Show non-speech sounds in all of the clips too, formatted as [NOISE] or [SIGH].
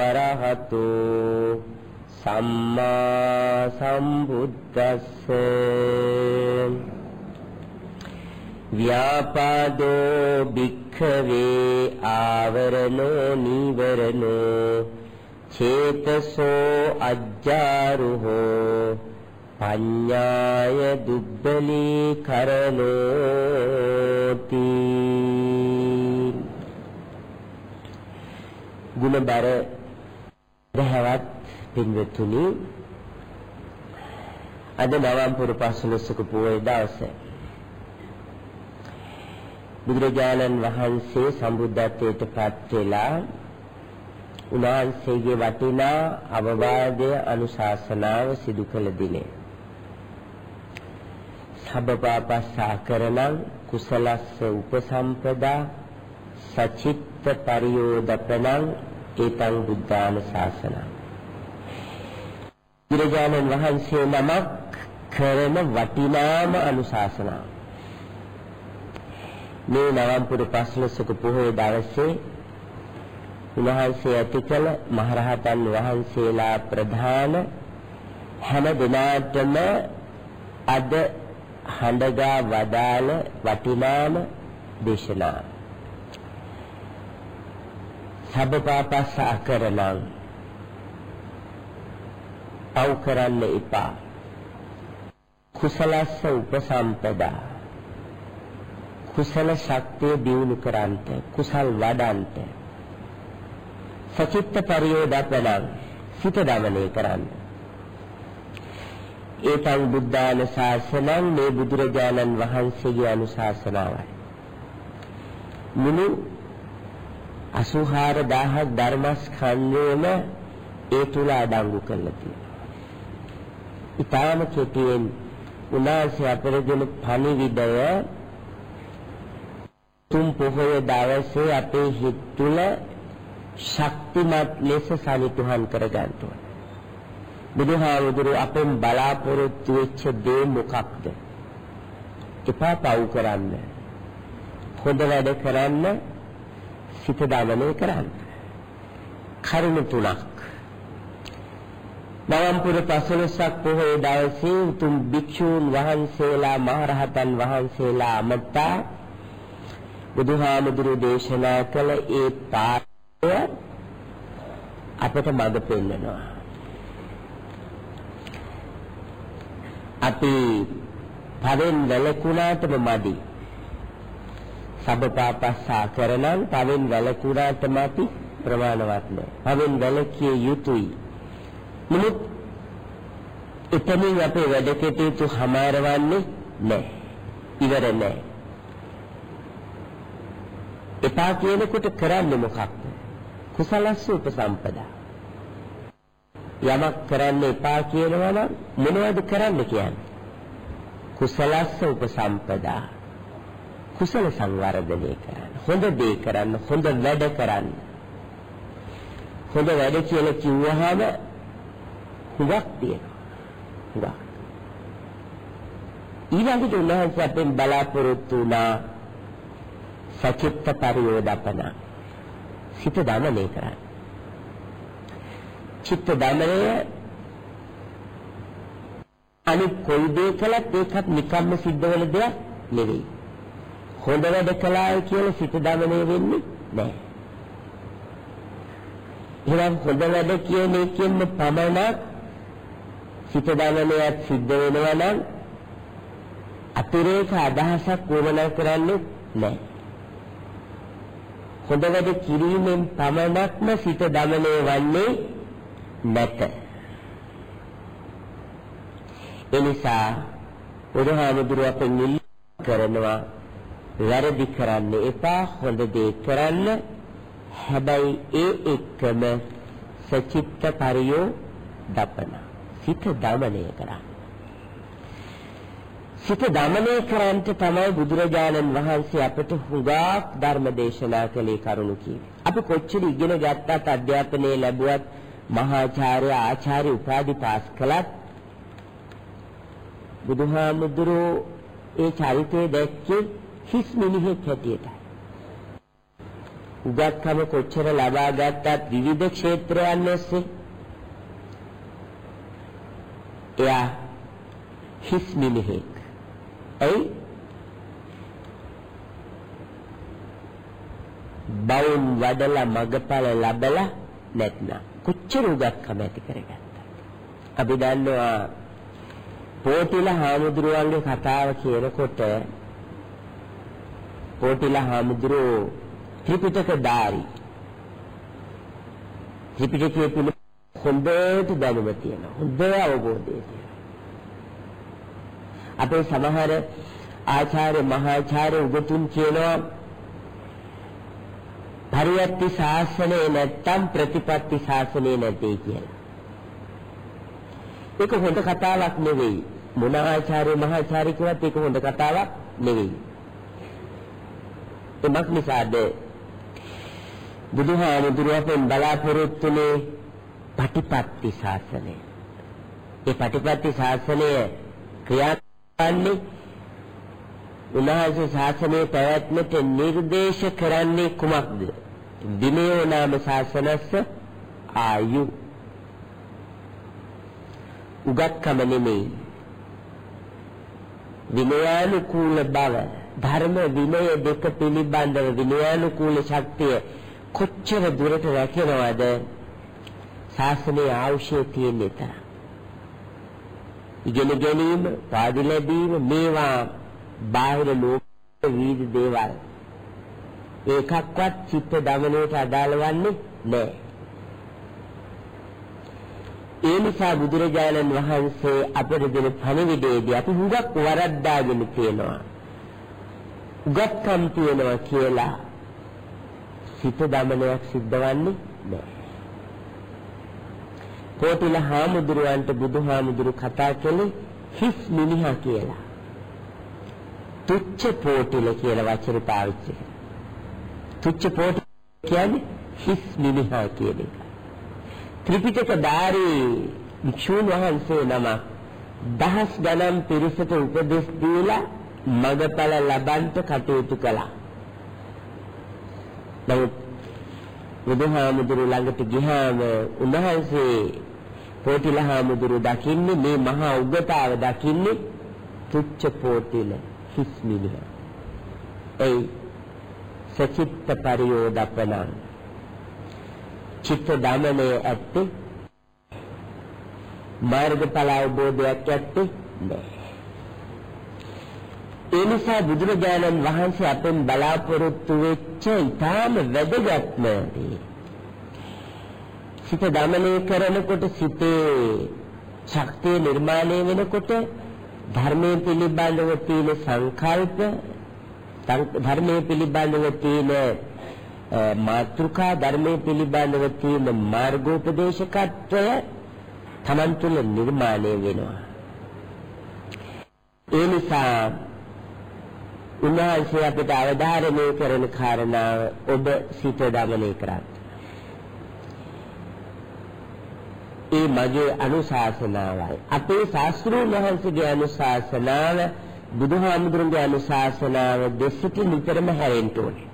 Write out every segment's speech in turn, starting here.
අරහතෝ සම්මා සම්බුද්දස්ස ව්‍යාපාදෝ භික්ඛවේ ආවරණෝ නීවරණෝ චේතසෝ අජ්ජාරුහෝ පඤ්ඤාය දුබ්බලී කරණෝති ගුණබර රහවත් පින්වතුනි අද නවම්පුර පස්වලසක පොයේ දවසේ. බුදුරජාණන් වහන්සේ සම්බුද්ධත්වයට පත් වෙලා උන්වහන්සේගේ වටිනා අවවාදය අනුශාසනාව සිදු කළ දිනේ. සබ්බපාපස්සාකරණං කුසලස්ස උපසම්පදා සචිත්ත පරියෝදපනං ඒතං බුද්ධාන ශාසනං. බුදුරජාණන් වහන්සේ නමක් කරන වටිනාම අනුශාසනාව මේ නවම්පුර පස්ලසක පොහොය දවසේ උන්වහන්සේ ඇති කළ මහරහතන් වහන්සේලා ප්‍රධාන හැම දිනාටම අද හඬගා වදාළ වටිනාම දේශනා. සබ්බපාපස්ස අකරණං පව් කරන්න එපා. කුසලස්ස උපසම්පදා. කුසල ශක්තිය දියුණු කරන්ට කුසල් වඩන්ට. සචිත්ත පරියෝදපණං සිත දමනය කරන්න. ඒතං බුද්ධාන ශාසනං මේ බුදුරජාණන් වහන්සේගේ අනුශාසනාවයි. මුළු 84000ක් ධර්මස්කන්ධයම ඒ තුල අඩංගු කරලා තියෙනවා. ඊටාම කෙටියෙන් උනාසේ අපර දෙන පණිවිඩය තුන් පොහොය දවසේ අපේ හිත තුළ ශක්තිමත් ලෙස සනිටුහන් කරගන්න ඕන. බුදුහාමුදුරු අපෙන් බලාපොරොත්තු වෙච්ච දේ මොකක්ද? එපා පව් කරන්න. හොඳ වැඩ කරන්න සිත දමනය කරන්න. කරුණු තුනක්. නවම්පුර පසළොස්වක පොහොය දවසේ උතුම් භික්ෂූන් වහන්සේලා මහරහතන් වහන්සේලා අමතා බුදුහාමුදුරු දේශනා කළ ඒ පාඩය අපට මඟ පෙන්නනවා. අපි පවෙන් වැළකුණාටම මදි. සබපාපස්සා කරනම් පවෙන් වැළකුණාටම අපි ප්‍රමාණවත් නෑ. පවෙන් වැළකිය යුතුයි. නමුත් එතනින් අපේ වැඩ කටයුතු හමාරවන්නේ නෑ. ඉවර නෑ. එපා කියනකොට කරන්නේ මොකක්ද? කුසලස්ස උපසම්පදා. යමක් කරන්න එපා කියනවා නම් මොනවද කරන්න කියන්නේ? කුසලස්ස උපසම්පදා. කුසල සංවර්ධනය කරන්න. හොඳ දේ කරන්න, හොඳ වැඩ කරන්න. හොඳ වැඩ කියලා කිව්වහම හුඟක් තියෙනවා. හුඟක්. ඊළඟට උන්වහන්සේ අපෙන් බලාපොරොත්තු වුණා සචිත්ත පරියෝදපන සිත දමනය කරන්න. චිත්ත දමනය අනිත් කොයි දේ කළත් ඒකත් නිකම්ම සිද්ධ වෙන දෙයක් නෙවෙයි. හොඳ වැඩ කළායි කියලා සිත දමනය වෙන්නේ නැහැ. එහෙනම් හොඳ වැඩ කියන එකෙන්ම පමණක් සිත දමනයත් සිද්ධ වෙනවා නම් අතිරේක අදහසක් වුණා කරන්නේ නැහැ. හොඳ වැඩ කිරීමෙන් පමණක්ම සිත දමනය වන්නේ නැත. එනිසා බුදුහාමුදුරුව අපෙන් කරනවා වැරදි කරන්න එපා හොඳ දේ කරන්න. හැබැයි ඒ එක්කම සචිත්ත පරියෝ දපන. සිත දමනය කරා සිත දමනය කරන්ට තමයි බුදුරජාණන් වහන්සේ අපට හුඟක් ධර්ම දේශනා කළේ කරුණු කීවේ. අපි කොච්චර ඉගෙන ගත්තත් අධ්‍යාපනයේ ලැබුවත් මහාචාර්ය ආචාර්ය උපාධි පාස් කළත් බුදුහාමුදුරෝ ඒ චරිතය දැක්කේ හිස් මිනිහෙක් හැටියට. උගත්කම කොච්චර ලබා ගත්තත් විවිධ ක්ෂේත්‍රයන් ඔස්සේ එයා හිස් මිනිහෙක්. ඇයි? බවුන් වඩලා මගපල ලැබලා නැත්නම් කොච්චර උගත්කම ඇති කරගත්තා. අපි දන්නවා පෝටිල හාමුදුරුවන්ගේ කතාව කියනකොට පෝටිල හාමුදුරුවෝ ත්‍රිපිටක ධාරි ත්‍රිපිටකයේ පිළිබඳ හොඳට දැනුම තියෙනවා හොඳ අවබෝධය තියෙනවා අපේ සමහර ආචාර්ය මහාචාර්ය උගතුන් කියනවා පරියත්ති ශාසනය නැත්තම් ප්‍රතිපත්ති ශාසනය නැtei කියලා. ඒක හොඳ කතාවක් නෙවෙයි. මොන ආචාර්ය මහාචාර්ය කිව්වත් ඒක හොඳ කතාවක් නෙවෙයි. එමත් නිසාද බුදුහාමුදුරුවෝ බලාපොරොත්තුනේ පටිපත්ති ශාසනය. ඒ පටිපත්ති ශාසනය ක්‍රියාන්නේ උන්වහන්සේ ශාසනයේ පැවැත්මට නිර්දේශ කරන්නේ කුමක්ද? විනයෝ නාම ශාසනස්ස ආයු උගත්කම නෙමෙයි විනයානුකූල බව ධර්ම විනය දෙක පිළිබඳව විනයානුකූල ශක්තිය කොච්චර දුරට රැකෙනවද? ශාසනයේ අවශ්‍ය තියෙන තරම් ඉගෙන ගැනීම පාඩි ලැබීම මේවා බාහිර ලෝක විවිධ දේවල්. ඒකක්වත් චිත්ත දමනයට අදාළ වන්නේ නැහැ. ඒ නිසා බුදුරජාණන් වහන්සේ අපට දෙන පණිවිඩයේදී අපි හුඟක් වරද්දාගෙන තියෙනවා. උගත්කම් තියෙනවා කියලා සිත දමනයක් සිද්ධවන්නේ නැහැ. කෝටිල හාමුදුරුවන්ට බුදුහාමුදුරු කතා කළේ හිස් මිනිහා කියලා. තුච්ච පෝටිල කියලා වචන පාවිච්චි කරා. තුච්ච පෝටිල කියන්නේ හිස් මිනිහා කියන එක. ත්‍රිපිටක ධාරී වික්ෂුන් වහන්සේ නම දහස් ගණන් පිරිසට උපදෙස් දීලා මගපල ලබන්ට කටයුතු කළා. නමුත් බුදුහාමුදුරු ළඟට ගියාම උන්වහන්සේ පොටිල හාමුදුරු දකින්නේ මේ මහා උගතාව දකින්නේ තුච්ච පොටිල හිස්මිනිහ. ඒ සචිත්ත පරියෝදපනං චිත්ත දමනයේ ඇත්තේ මාර්ගඵල අවබෝධයක් ඇත්තේ නැහැ. ඒ නිසා බුදුරජාණන් වහන්සේ අපෙන් බලාපොරොත්තු වෙච්ච ඊටාම වැදගත්ම සිත දමනය කරනකොට සිතේ ශක්තිය නිර්මාණය වෙනකොට ධර්මයේ පිළිබඳව තියෙන සංකල්ප ධර්මයේ පිළිබඳව තියෙන මාත්‍රිකා ධර්මයේ පිළිබඳව තියෙන මාර්ගෝපදේශකත්වය Taman තුල නිර්මාණය වෙනවා. ඒ නිසා උන්වහන්සේ අපිට අවධාරණය කරන කාරණාව ඔබ සිත දමනය කරත්. ඒ මගේ අනුශාසනාවයි. අපේ ශාස්ත්‍රඥ වහන්සේගේ අනුශාසනාව බුදුහාමුදුරන්ගේ අනුශාසනාව දෙසිත නිතරම හැරෙන්න ඕනේ.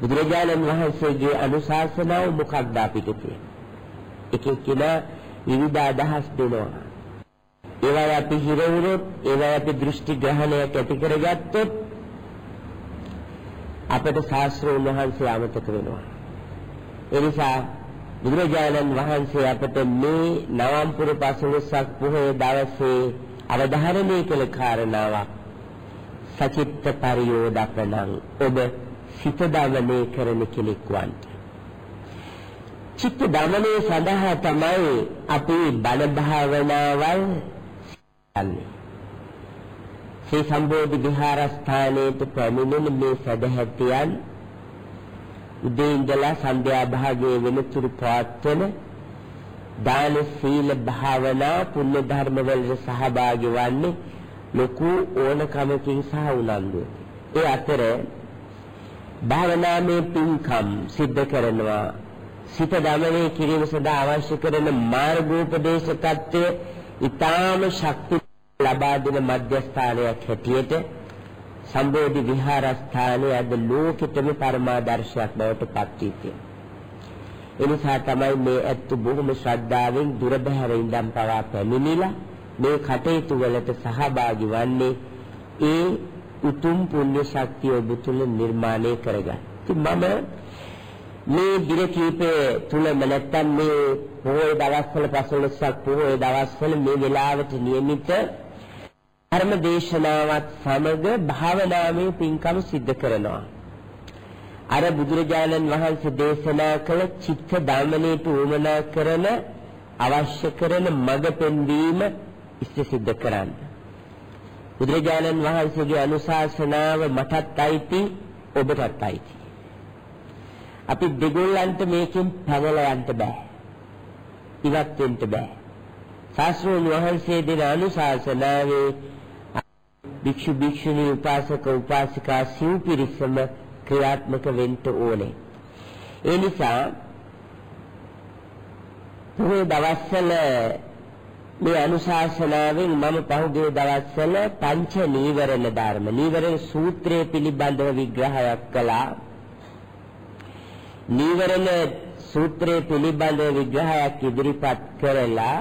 බුදුරජාණන් වහන්සේගේ අනුශාසනාව මොකක්ද අපිට තියෙන්නේ? එක එක්කෙනා විවිධ අදහස් දෙනවා. ඒවා අපි හිරවුනොත් ඒවා අපි දෘෂ්ටි ග්‍රහණයක් ඇති කරගත්තොත් අපට ශාස්ත්‍රෝන් වහන්සේ අමතක වෙනවා. ඒ නිසා බුදුරජාණන් වහන්සේ අපට මේ නවම්පුර පසළොස්වක පොහොය දවසේ අවධාරණය කළ කාරණාවක් සචිත්ත පරියෝදපණං ඔබ සිත දමනය කරන කෙනෙක් වන්න. චිත්ත දමනය සඳහා තමයි අපි බණ භාවනාවල් යන්නේ. ශ්‍රී සම්බෝධි විහාරස්ථානයේ පැමිණෙන මේ සදහැතියන් උදේ ඉඳලා සන්ධ්‍යා භාගයේ වෙනතුරු පවත්වන දාන සීල භාවනා පුණ්‍ය ධර්ම වලට සහභාගී වන්නේ ලොකු ඕනකමකින් සහ උනන්දුවකින්. ඒ අතර භාවනාමේ පින්කම් සිද්ධ කරනවා සිත දමනය කිරීම සඳහා අවශ්‍ය කරන මාර්ගෝපදේශකත්වය ඊටාම ශක්ති ලබා දෙන මධ්‍යස්ථානයක් හැටියට සම්බෝධි විහාරස්ථානයේ අද ලෝකෙටම පරමාදර්ශයක් බවට පත් වී තියෙනවා. එනිසා තමයි මේ ඇත්ත බොහොම ශ්‍රද්ධාවෙන් දුර බැහැර ඉඳන් පවා පැමිණිලා මේ කටයුතු වලට සහභාගී වන්නේ ඒ උතුම් පුණ්‍ය ශක්තිය ඔබ තුල නිර්මාණය කරගන්න. ඉතින් මම මේ දින කීපයේ තුලම නැත්තම් මේ පොහොය දවස්වල පසළොස්වක පොහොය දවස්වල මේ වෙලාවට નિયમિત ධර්ම දේශනාවත් සමග භාවනාමය පින්කම් සිද්ධ කරනවා. අර බුදුරජාණන් වහන්සේ දේශනා කළ චිත්ත ධම්මණයට උමනා කරන අවශ්‍ය කරන මඟ පෙන්වීම ඉස්ස සිද්ධ කරන්න. බුදුරජාණන් වහන්සේගේ අනුශාසනාව මටත් අයිති ඔබටත් අයිති. අපි දෙගොල්ලන්ට මේකෙන් පැනලා යන්න බෑ. ඉවත් වෙන්න බෑ. ශාස්ත්‍රෝන් වහන්සේ දෙන අනුශාසනාවේ භික්ෂු භික්ෂුණී උපාසක උපාසිකා සිව් පිරිසම ක්‍රියාත්මක වෙන්න ඕනේ. ඒ නිසා පොහොය දවස්වල මේ අනුශාසනාවෙන් මම පහුගිය දවස්වල පංච නීවරණ ධර්ම නීවරණ සූත්‍රය පිළිබඳව විග්‍රහයක් කළා. නීවරණ සූත්‍රය පිළිබඳව විග්‍රහයක් ඉදිරිපත් කරලා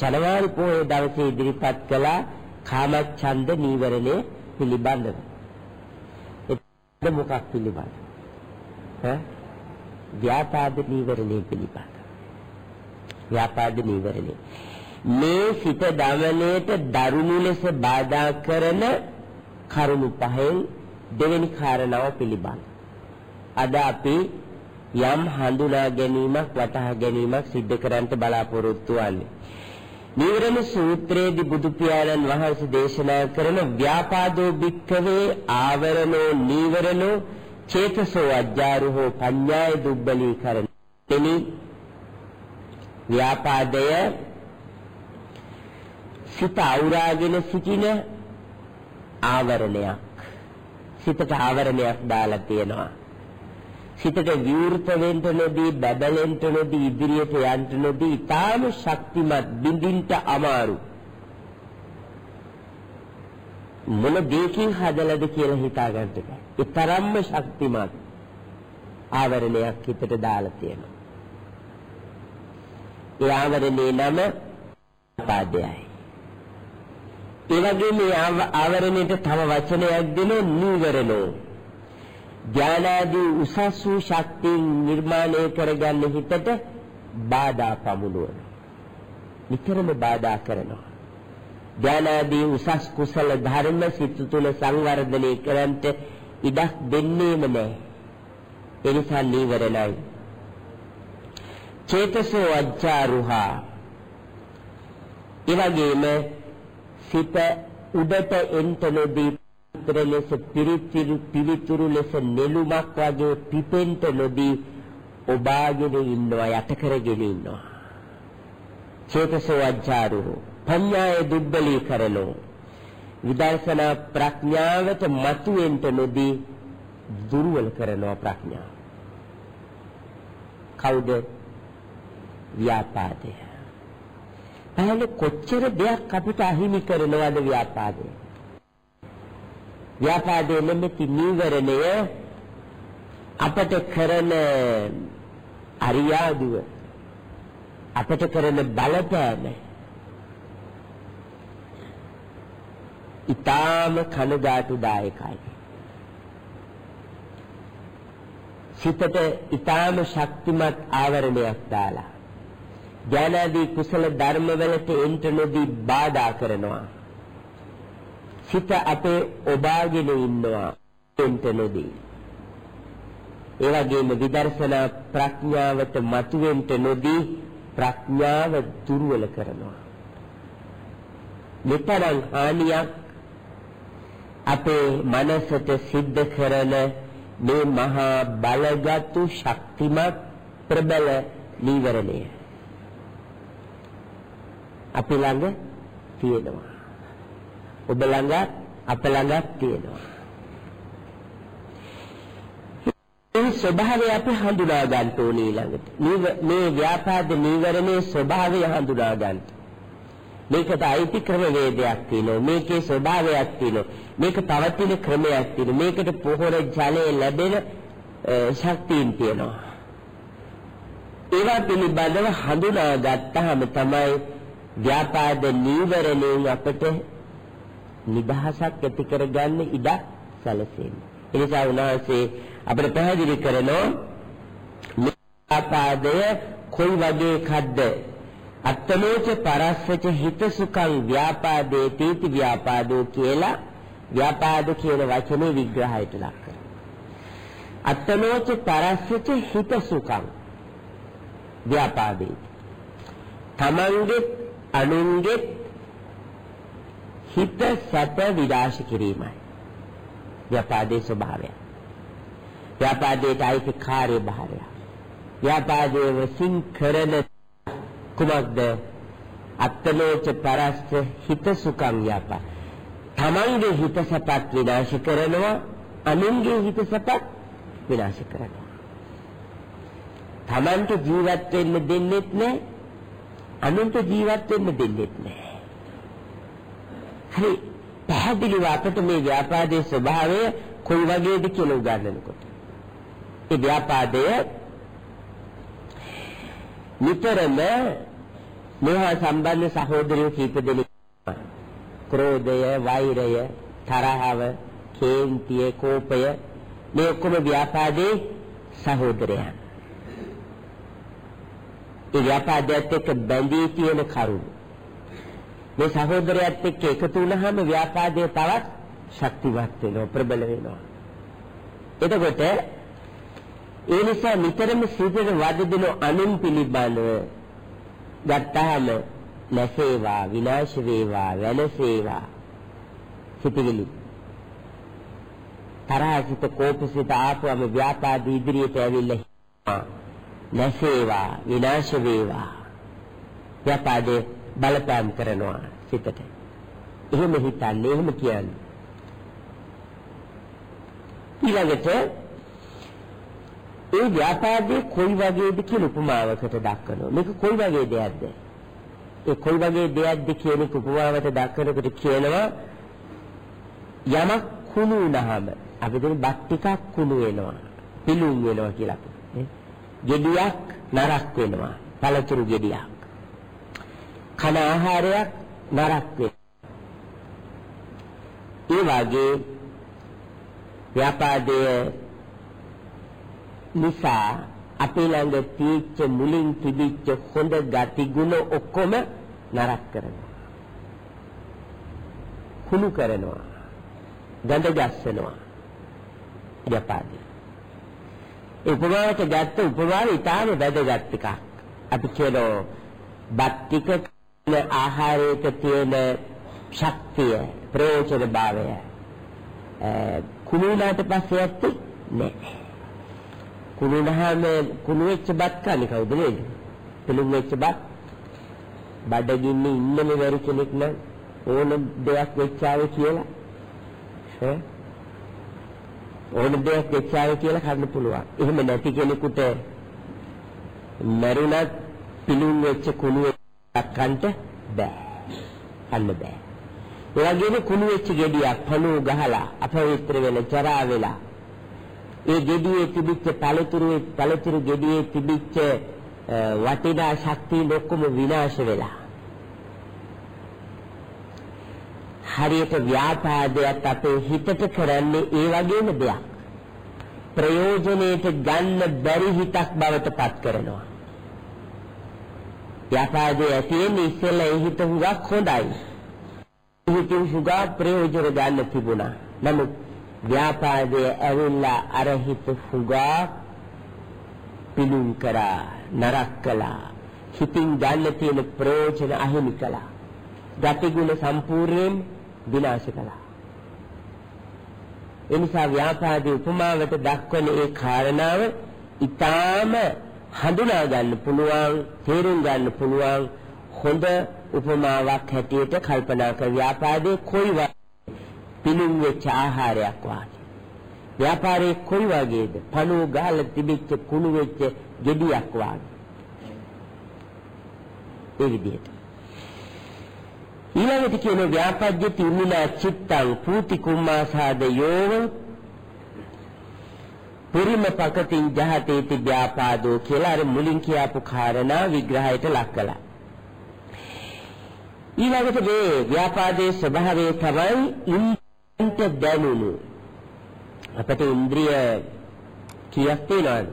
ජනවාරි පොහොය දවසේ ඉදිරිපත් කළා කාමච්ඡන්ද නීවරණය පිළිබඳව. ඒක මොකක් පිළිබඳව? ඈ ව්‍යාපාද නීවරණය පිළිබඳව. ව්‍යාපාද නීවරණය. මේ සිත දමණයට දරුණු ලෙස බාධා කරන කරුණු පහෙන් දෙවෙනි කාරණාව පිළිබඳ. අද අපි යම් හඳුනා ගැනීමක් වටහා ගැනීමක් සිද්ධ කරන්නට බලාපොරොත්තු වෙන්නේ. නීවරණ සූත්‍රයේදී බුදු පියාණන් වහන්සේ දේශනා කරන ව්‍යාපාදෝ භික්ඛවේ ආවරණෝ නීවරණෝ චේතසෝ අජ්ජාරුහෝ පඤ්ඤාය දුබ්බලීකරණ. එනි ව්‍යාපාදය සිත අවුරාගෙන සිටින ආවරණයක්. සිතට ආවරණයක් දාලා තියෙනවා. සිතට විවෘත වෙන්න නොදී බබලෙන්න නොදී ඉදිරියට යන්න නොදී ඊටාම ශක්තිමත් බින්දින්ට අමාරු මොන දෙයකින් හදලාද කියලා හිතා ගන්න බෑ. ඒ තරම්ම ශක්තිමත් ආවරණයක් හිතට දාලා තියෙනවා. ඒ ආවරණේ නම පාදයයි. ඒ වගේම මේ ආවරණයට තව වචනයක් දෙනෝ නීවරණෝ ඥානාදී උසස් වූ ශක්තිය නිර්මාණය කරගන්න හිතට බාධා පමුණුවන. නිතරම බාධා කරනවා. ඥානාදී උසස් කුසල ධර්ම සිත තුළ සංවර්ධනය කරන්ට ඉඩක් දෙන්නේම නැහැ. ඒ නිසා නීවරණයි. චේතසෝ අජ්ජාරුහා එවැගේම සිත උඩට එන්ට නොදී උත්තර ලෙස පිරිතිරු පිවිතුරු ලෙස නෙළුමක් වගේ පිපෙන්ට නොදී ඔබාගෙන ඉන්නවා යට කරගෙන ඉන්නවා. චේතසෝ අජ්ජාරු පඤ්ඤාය දුබ්බලී කරනෝ විදර්ශනා ප්‍රඥාවට මතුවෙන්ට නොදී දුර්වල කරනවා ප්‍රඥාව කවුද? ව්‍යාපාදය. පහළ කොච්චර දෙයක් අපිට අහිමි කරනවද ව්‍යාපාදය ව්‍යාපාදයේ නෙමෙති නීවරණය අපට කරන අරියාදුව අපට කරන බලපෑම. ඊටාම කනගාටුදායකයි. සිතට ඊටාම ශක්තිමත් ආවරණයක් දාලා ඥානාදී කුසල ධර්මවලට එන්ට නොදී බාධා කරනවා. සිත අපේ ඔබාගෙන ඉන්නවා එන්ටනදී ඒ වගේම විදර්ශනා ප්‍රඥාවට මතුවෙන්න නොදී ප්‍රඥාව දුර්වල කරනවා. මෙතරම් හානියක් අපේ මනසට සිද්ධ කරන මේ මහා බලගත්ු ශක්තිමත් ප්‍රබල නීවරණය. අපි ළඟ තියෙනවා. ඔබ ළඟ අප ළඟ තියෙනවා. මේ ස්වභාවය අපි හඳුනා ගන්න ඕනේ ඊළඟට. මේ ව්‍යාපාද නීවරණයේ ස්වභාවය හඳුනා ගන්න. මේකට අයිති ක්‍රමවේදයක් තියෙනවා. මේකේ ස්වභාවයක් තියෙනවා. මේක පවතින ක්‍රමයක් තියෙනවා. මේකට පොහොර ජලය ලැබෙන ශක්තියින් තියෙනවා. ඒවා පිළිබඳව හඳුනා ගත්තාම තමයි ව්‍යාපාද නීවරණයෙන් අපට නිදහසක් ඇති කරගන්න ඉඩ සැලසෙන්නේ. ඒ නිසා උන්වහන්සේ අපිට පැහැදිලි කරනවා ව්‍යාපාදය කොයි වගේ එකක්ද? අත්තමෝච පරස්සච හිත සුඛං ව්‍යාපාදේ තීති ව්‍යාපාදෝ කියලා ව්‍යාපාද කියන වචනේ විග්‍රහයට ලක් කරනවා. අත්තමෝච පරස්සච හිත සුඛං ව්‍යාපාදේ තමන්ගේ අනුන්ගේ හිත සැප විනාශ කිරීමයි. ව්‍යාපාදේ ස්වභාවය ව්‍යාපාදයට අයිති කාර්යභාරය ව්‍යාපාදයේ වසින් කරන කුමක්ද? අත්තලෝච පරස්ස හිත සුඛං ව්‍යාපා තමන්ගේ හිත සැපත් විනාශ කරනවා අනුන්ගේ හිත සැපත් විනාශ කරනවා. තමන්ට ජීවත් වෙන්න දෙන්නෙත් නැහැ අනුන්ට ජීවත් වෙන්න දෙන්නෙත් නැහැ හරි පැහැදිලිව අපිට මේ ව්‍යාපාදයේ ස්වභාවය කොයි වගේද කියලා උගන්වනකොට ඒ ව්‍යාපාදය නිතරම මේවා සම්බන්ධ සහෝදරයෝ කීප දෙනෙක් ක්‍රෝධය, වෛරය, තරහව, කේන්තිය, කෝපය මේ ඔක්කොම ව්‍යාපාදේ සහෝදරයන්. ඒ ව්‍යාපාදයට එක්ක බැඳී තියෙන කරුණු. මේ සහෝදරයත් එක්ක එකතු වුණාම ව්‍යාපාදය තවත් ශක්තිවත් වෙනවා, ප්‍රබල වෙනවා. එතකොට ඒ නිසා නිතරම සිතට වද දෙන අනුන් පිළිබඳව ගත්තාම නැසේවා විනාශ වේවා වෙනසේවා සිතවිලි. තරහිත කෝපසිත ආපුවම ව්‍යාපාද ඉදිරියට ඇවිල්ලා නැසේවා විනාශ වේවා. ව්‍යාපාදේ බලපෑම් කරනවා සිතට එහෙම හිතන්නේ එහෙම කියන්නේ ඊළඟට ඒ ව්‍යාපාදයේ කොයි වගේද කියන උපමාවකට දක්වනවා. මේක කොයි වගේ දෙයක්ද? ඒ කොයි වගේ දෙයක්ද කියන උපමාවට දක්වනකොට කියනවා යමක් කුණු වුණාම අපි දෙන බත් ටිකක් කුණු වෙනවා. පිලුම් වෙනවා කියලා අපි. ගෙඩියක් නරක් වෙනවා. පළතුරු ගෙඩියක්. කන ආහාරයක් නරක් වෙනවා. ඒ වගේ ව්‍යාපාදයේ නිසා අපේ ළඟ තීච්ච මුලින් තිබිච්ච හොඳ ගති ගුණ ඔක්කොම නරක කරනවා. කුණු කරනවා. ගඳ ගැස්සනවා. යපාදී. ඒ උපමාවට ගත්ත උපමාව ඊටාම වැදගත් එකක්. අපි කියනවා බත් ටික ආහාරයක තියෙන ශක්තිය ප්‍රයෝජන භාවය කුණුනාට පස්සේ ඇත්තේ නැහැ. කුණු නහම කුණු වෙච්ච බත් කන්නේ කවුද නේද? පිළුම් වෙච්ච බත් බඩගින්නේ ඉන්නම බැරි කෙනෙක් නම් ඕන දෙයක් වෙච්චාවේ කියලා ඈ ඕන දෙයක් වෙච්චාවේ කියලා කන්න පුළුවන්. එහෙම නැති කෙනෙකුට මරුණත් පිළුම් වෙච්ච කුණු කන්නට බෑ. කන්න බෑ. ඒ වගේම කුණු වෙච්ච ගෙඩියක් පණුව ගහලා අපවිත්‍ර වෙලා ජරා වෙලා ඒ ගෙඩියේ තිබිච්ච පළතුරු පළතුරු ගෙඩියේ තිබිච්ච වටිනා ශක්තිය ඔක්කොම විනාශ වෙලා හරියට ව්‍යාපාදයක් අපේ හිතට කරන්නේ ඒ වගේම දෙයක් ප්‍රයෝජනෙට ගන්න බැරි හිතක් බවට පත් කරනවා ව්‍යාපාදයේ ඇතිවෙන ඉස්සෙල්ලා ඒ හිත හුඟක් හොඳයි. හිතින් හුඟක් ප්‍රයෝජන ගන්න තිබුණා. නමුත් ව්‍යාපාදයේ ඇවිල්ලා අර හිත හුඟා පිළුම් කරා නරක කළා. හිතින් ගන්න තියෙන ප්‍රයෝජන අහිමි කළා. ගතිගුණ සම්පූර්ණයෙන් විනාශ කළා. ඒ නිසා ව්‍යාපාදයේ උපමාවට දක්වන ඒ කාරණාව ඊටාම හඳුනා ගන්න පුළුවන්, තේරුම් ගන්න පුළුවන් හොඳ උපමාවක් හැටියට කල්පනා කර ව්‍යාපාදයේ කොයි වගේ පිළුම් වෙච්ච ආහාරයක් වාගේ. ව්‍යාපාරයේ කොයි වගේද? පණුව ගාලා තිබිච්ච කුණු වෙච්ච ගෙඩියක් වාගේ. ඒ විදිහට. ඊළඟට කියන ව්‍යාපජ්ජති උමිනා චිත්තං පූති කුම්මාසාද යෝව පුරිම පකතින් ජහතේති ව්‍යාපාදෝ කියලා අර මුලින් කියපු කාරණා විග්‍රහයට ලක් කළා. ඊළඟට මේ ව්‍යාපාදයේ ස්වභාවය තමයි ඉන්ද්‍රියට දැනුණු. අපට ඉන්ද්‍රිය කීයක් තියෙනවද?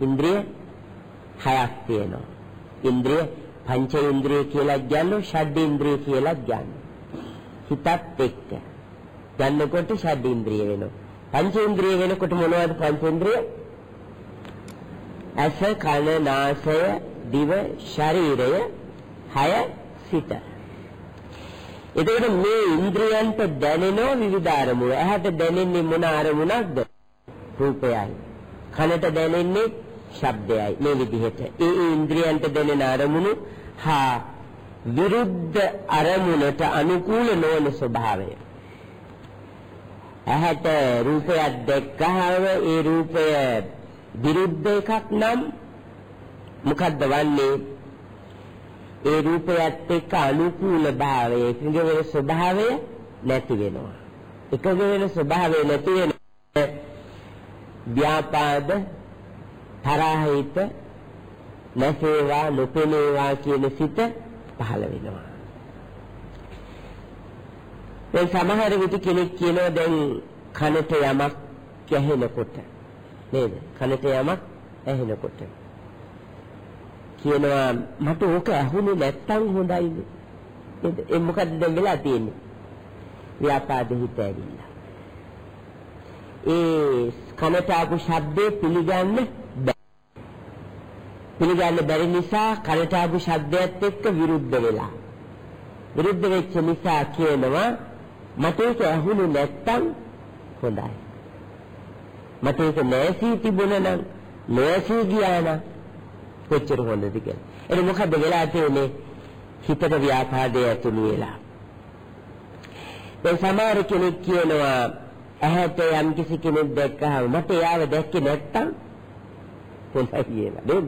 ඉන්ද්‍රිය හයක් තියෙනවා. ඉන්ද්‍රිය පංච ඉන්ද්‍රිය කියලා කියන්නේ ෂඩ් ඉන්ද්‍රිය කියලා කියන්නේ. හිතත් එක්ක. ගන්නකොට ෂඩ් ඉන්ද්‍රිය වෙනවා. පංච ඉන්ද්‍රිය වෙනකොට මොනවද පංච ඉන්ද්‍රිය? ඇස, කන, නාසය, දිව, ශරීරය, හය, සිත. එතකොට මේ ඉන්ද්‍රියන්ට දැනෙන විවිධ අරමුණු. ඇහැට දැනෙන්නේ මොන අරමුණක්ද? රූපයයි. කනට දැනෙන්නේ ශබ්දයයි. මේ විදිහට. ඒ ඉන්ද්‍රියන්ට දැනෙන අරමුණු හා විරුද්ධ අරමුණට අනුකූල නොවන ස්වභාවය. ඇහැට රූපයක් දැක්කහම ඒ රූපය විරුද්ධ එකක් නම් මොකද්ද වන්නේ? ඒ රූපයත් එක්ක අනුකූල භාවය, එකඟ වෙන ස්වභාවය නැති වෙනවා. එකඟ වෙන ස්වභාවය නැති වෙන ව්‍යාපාද තරහිත නැසේවා නොපෙනේවා කියන සිත පහළ වෙනවා. දැන් සමහර විට කෙනෙක් කියනවා දැන් කනට යමක් ඇහෙනකොට නේද? කනට යමක් ඇහෙනකොට කියනවා මට ඕක ඇහුනේ නැත්තම් හොඳයිනේ. නේද? ඒ මොකද්ද දැන් වෙලා තියෙන්නේ? ව්‍යාපාද හිත ඇවිල්ලා. ඒ කනට ආපු ශබ්දේ පිළිගන්න පිළිගන්න බැරි නිසා කනට ආපු ශබ්දයත් එක්ක විරුද්ධ වෙලා. විරුද්ධ වෙච්ච නිසා කියනවා මට ඒක ඇහුණු නැත්තම් හොඳයි. මට ඒක නැසී තිබුණා නම් නැසී ගියා නම් කොච්චර හොඳද කියලා. එතන මොකද්ද වෙලා තියෙන්නේ? හිතට ව්‍යාපාදයේ ඇතුළු වෙලා. දැන් සමහර කෙනෙක් කියනවා ඇහැට යම් කිසි කෙනෙක් දැක්කහම මට යාව දැක්කේ නැත්තම් හොඳයි කියලා නේද?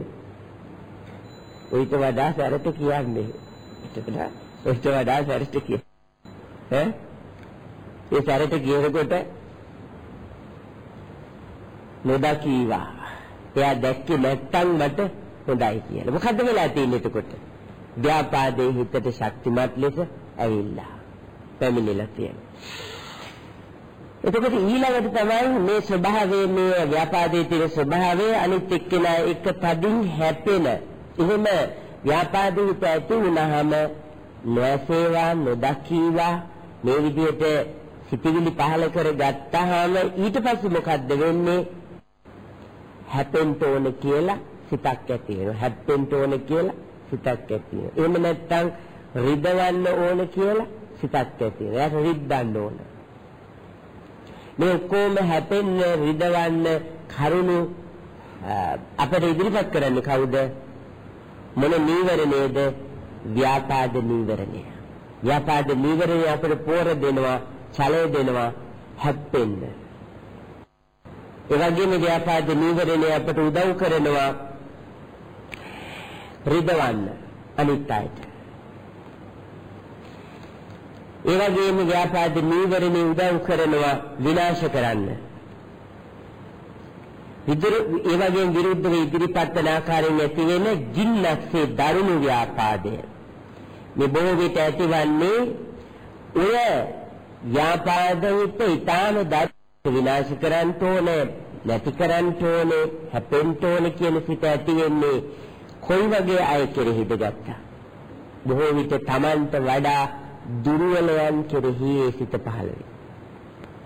ඔයිට වඩා සැරට කියන්නේ. ඔයිට වඩා සැරට කිය. ඈ? ඒ සැරට කියනකොට නොදකීවා. එයා දැක්කේ නැත්තම් මට හොඳයි කියලා. මොකද්ද වෙලා තියෙන්නේ එතකොට? ව්‍යාපාදයේ හිතට ශක්තිමත් ලෙස ඇවිල්ලා. පැමිණිලා තියෙනවා. එතකොට ඊළඟට තමයි මේ ස්වභාවයේ මේ ව්‍යාපාදයේ තියෙන ස්වභාවය අනිත් එක්කෙනා එක තදින් හැපෙන. එහෙම ව්‍යාපාදයේ ඇති වුණාම නොසේවා නොදකීවා මේ විදිහට සිතිවිලි පහල කර ගත්තාම ඊට පස්සේ මොකද්ද වෙන්නේ? හැපෙන්න ඕන කියලා සිතක් ඇති වෙනවා. හැප්පෙන්න ඕන කියලා සිතක් ඇති වෙනවා. එහෙම නැත්නම් රිදවන්න ඕන කියලා සිතක් ඇති වෙනවා. එයාට රිද්දන්න ඕන. මේ කොහොම හැපෙන්න රිදවන්න කරුණු අපිට ඉදිරිපත් කරන්නේ කවුද? මොන නීවරණයේද? ව්‍යාපාද නීවරණය. ව්‍යාපාද නීවරණය අපිට පෝර දෙනවා, ඡලය දෙනවා හැප්පෙන්න. ඒ වගේම ව්‍යාපාද නීවරණය අපට උදව් කරනවා රිදවන්න අනිත් අයට. ඒ වගේම ව්‍යාපාද නීවරණේ උදව් කරනවා විනාශ කරන්න. විදුරු ඒ වගේම විරුද්ධව ඉදිරිපත් වන ආකාරයෙන් ඇති වෙන ජින්නක්සේ දරුණු ව්‍යාපාදය. මේ බොහෝ විට ඇතිවන්නේ ඔය ව්‍යාපාදිත ඊටාම දරු විනාශ කරන්න ඕනේ නැති කරන්න ඕනේ හැපෙන්න ඕනේ කියන සිත ඇති වෙන්නේ කොයි වගේ අය කෙරෙහිද ගත්තා. බොහෝ විට Tamanට වඩා දුර්වලයන් කෙරෙහි ඒ සිත පහළ වේ.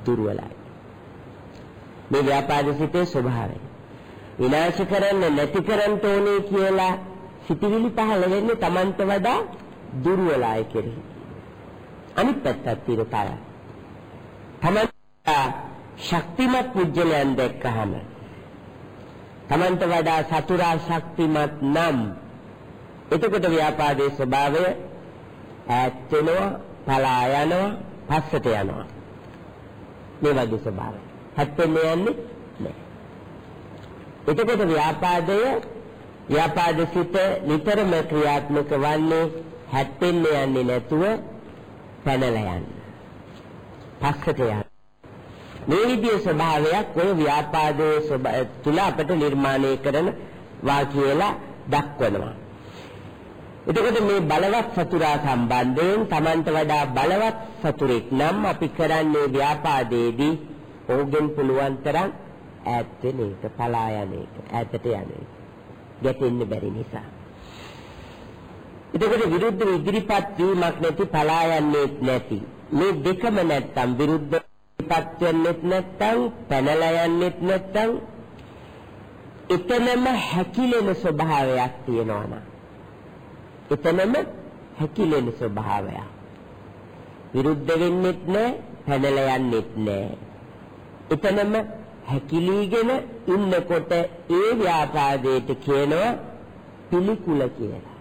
දුර්වලයි. මේ ව්‍යාපාද සිතේ ස්වභාවය. විනාශ කරන්න නැති කරන්න ඕනේ කියලා සිටිවිලි පහළ වෙන්නේ Tamanට වඩා දුර්වල අය කෙරෙහි. අනිත් පැත්තත් තියෙන පාරයි. Taman ශක්තිමත් පුජ්‍යලයන් දැක්කහම තමන්ට වඩා සතුරා ශක්තිමත් නම් එතකොට ව්‍යාපාදයේ ස්වභාවය ඈත් වෙනවා පලා යනවා පස්සට යනවා. මේ වගේ ස්වභාවය. හැප්පෙන්නේ යන්නේ නැහැ. එතකොට ව්‍යාපාදය ව්‍යාපාද සිත නිතරම ක්‍රියාත්මක වන්නේ හැප්පෙන්න යන්නේ නැතුව පැනලා යන්න. පස්සට යන්න. මේ විදිහේ ස්වභාවයක් ඔය ව්‍යාපාදයේ තුල අපට නිර්මාණය කරන වා කියලා දක්වනවා. එතකොට මේ බලවත් සතුරා සම්බන්ධයෙන් Tamanට වඩා බලවත් සතුරෙක් නම් අපි කරන්නේ ව්‍යාපාදයේදී ඔහුගෙන් පුළුවන් තරම් ඈත් වෙන එක, පලා යන එක, ඈතට යන එක. ගැටෙන්න බැරි නිසා. එතකොට විරුද්ධ ඉදිරිපත් වීමක් නැති පලා යන්නේ නැති. මේ දෙකම නැත්තම් විරුද්ධ ඉදිරිපත් වෙන්නෙත් නැත්තම් පැනලා යන්නෙත් නැත්තම් එතනම හැකිලෙන ස්වභාවයක් තියෙනවා නම් එතනම හැකිලෙන ස්වභාවයක් විරුද්ධ වෙන්නෙත් නැහැ පැනලා යන්නෙත් නැහැ එතනම හැකිලීගෙන ඉන්නකොට ඒ ව්‍යාපාදයට කියනවා පිළිකුල කියලා.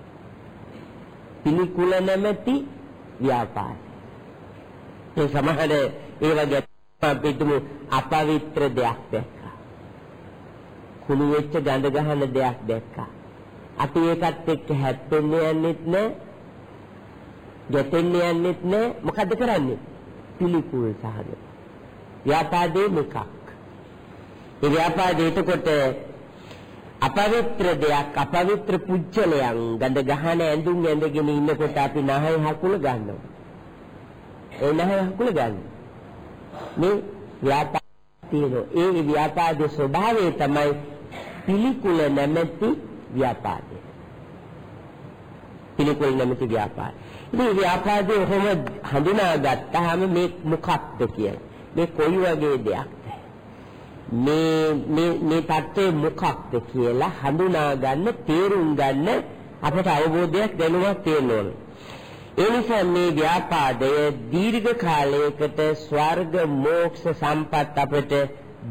පිළිකුල නැමැති ව්‍යාපාද. ඒ සමහර ඒ වගේ අපිටම අපවිත්‍ර දෙයක් දැක්කා. කුණු වෙච්ච ගඳ ගහන දෙයක් දැක්කා. අපි ඒකත් එක්ක හැප්පෙන්නේ යන්නෙත් නෑ. ගැටෙන්නේ යන්නෙත් නෑ. මොකද කරන්නේ? පිළිකුල් සහගත. ව්‍යාපාදේ මොකක්? ඒ ව්‍යාපාදේ එතකොට අපවිත්‍ර දෙයක් අපවිත්‍ර පුජ්‍යලයන් ගඳ ගහන ඇඳුම් ඇඳගෙන ඉන්නකොට අපි නහය හකුල ගන්නවා. ඒ නහය හකුල ගන්න. මේ ව්‍යාපාදයේ ඒ ව්‍යාපාදයේ ස්වභාවය තමයි පිළිකුල නැමැති ව්‍යාපාදය. පිළිකුල නැමැති ව්‍යාපාදය. ඉතින් ව්‍යාපාදයේ කොහොම හඳුනා ගත්තාම මේ මොකක්ද කියන්නේ? මේ කොයි වගේ දෙයක්ද? මේ මේ මේ தත්ත්වය මොකක්ද කියලා හඳුනා ගන්න තේරුම් ගන්න අපට අවබෝධයක් දැනුමක් තියෙන්න ඕනේ. ඒ නිසා මේ ව්‍යාපාදය දීර්ඝ කාලයකට ස්වර්ග මෝක්ෂ සම්පත් අපට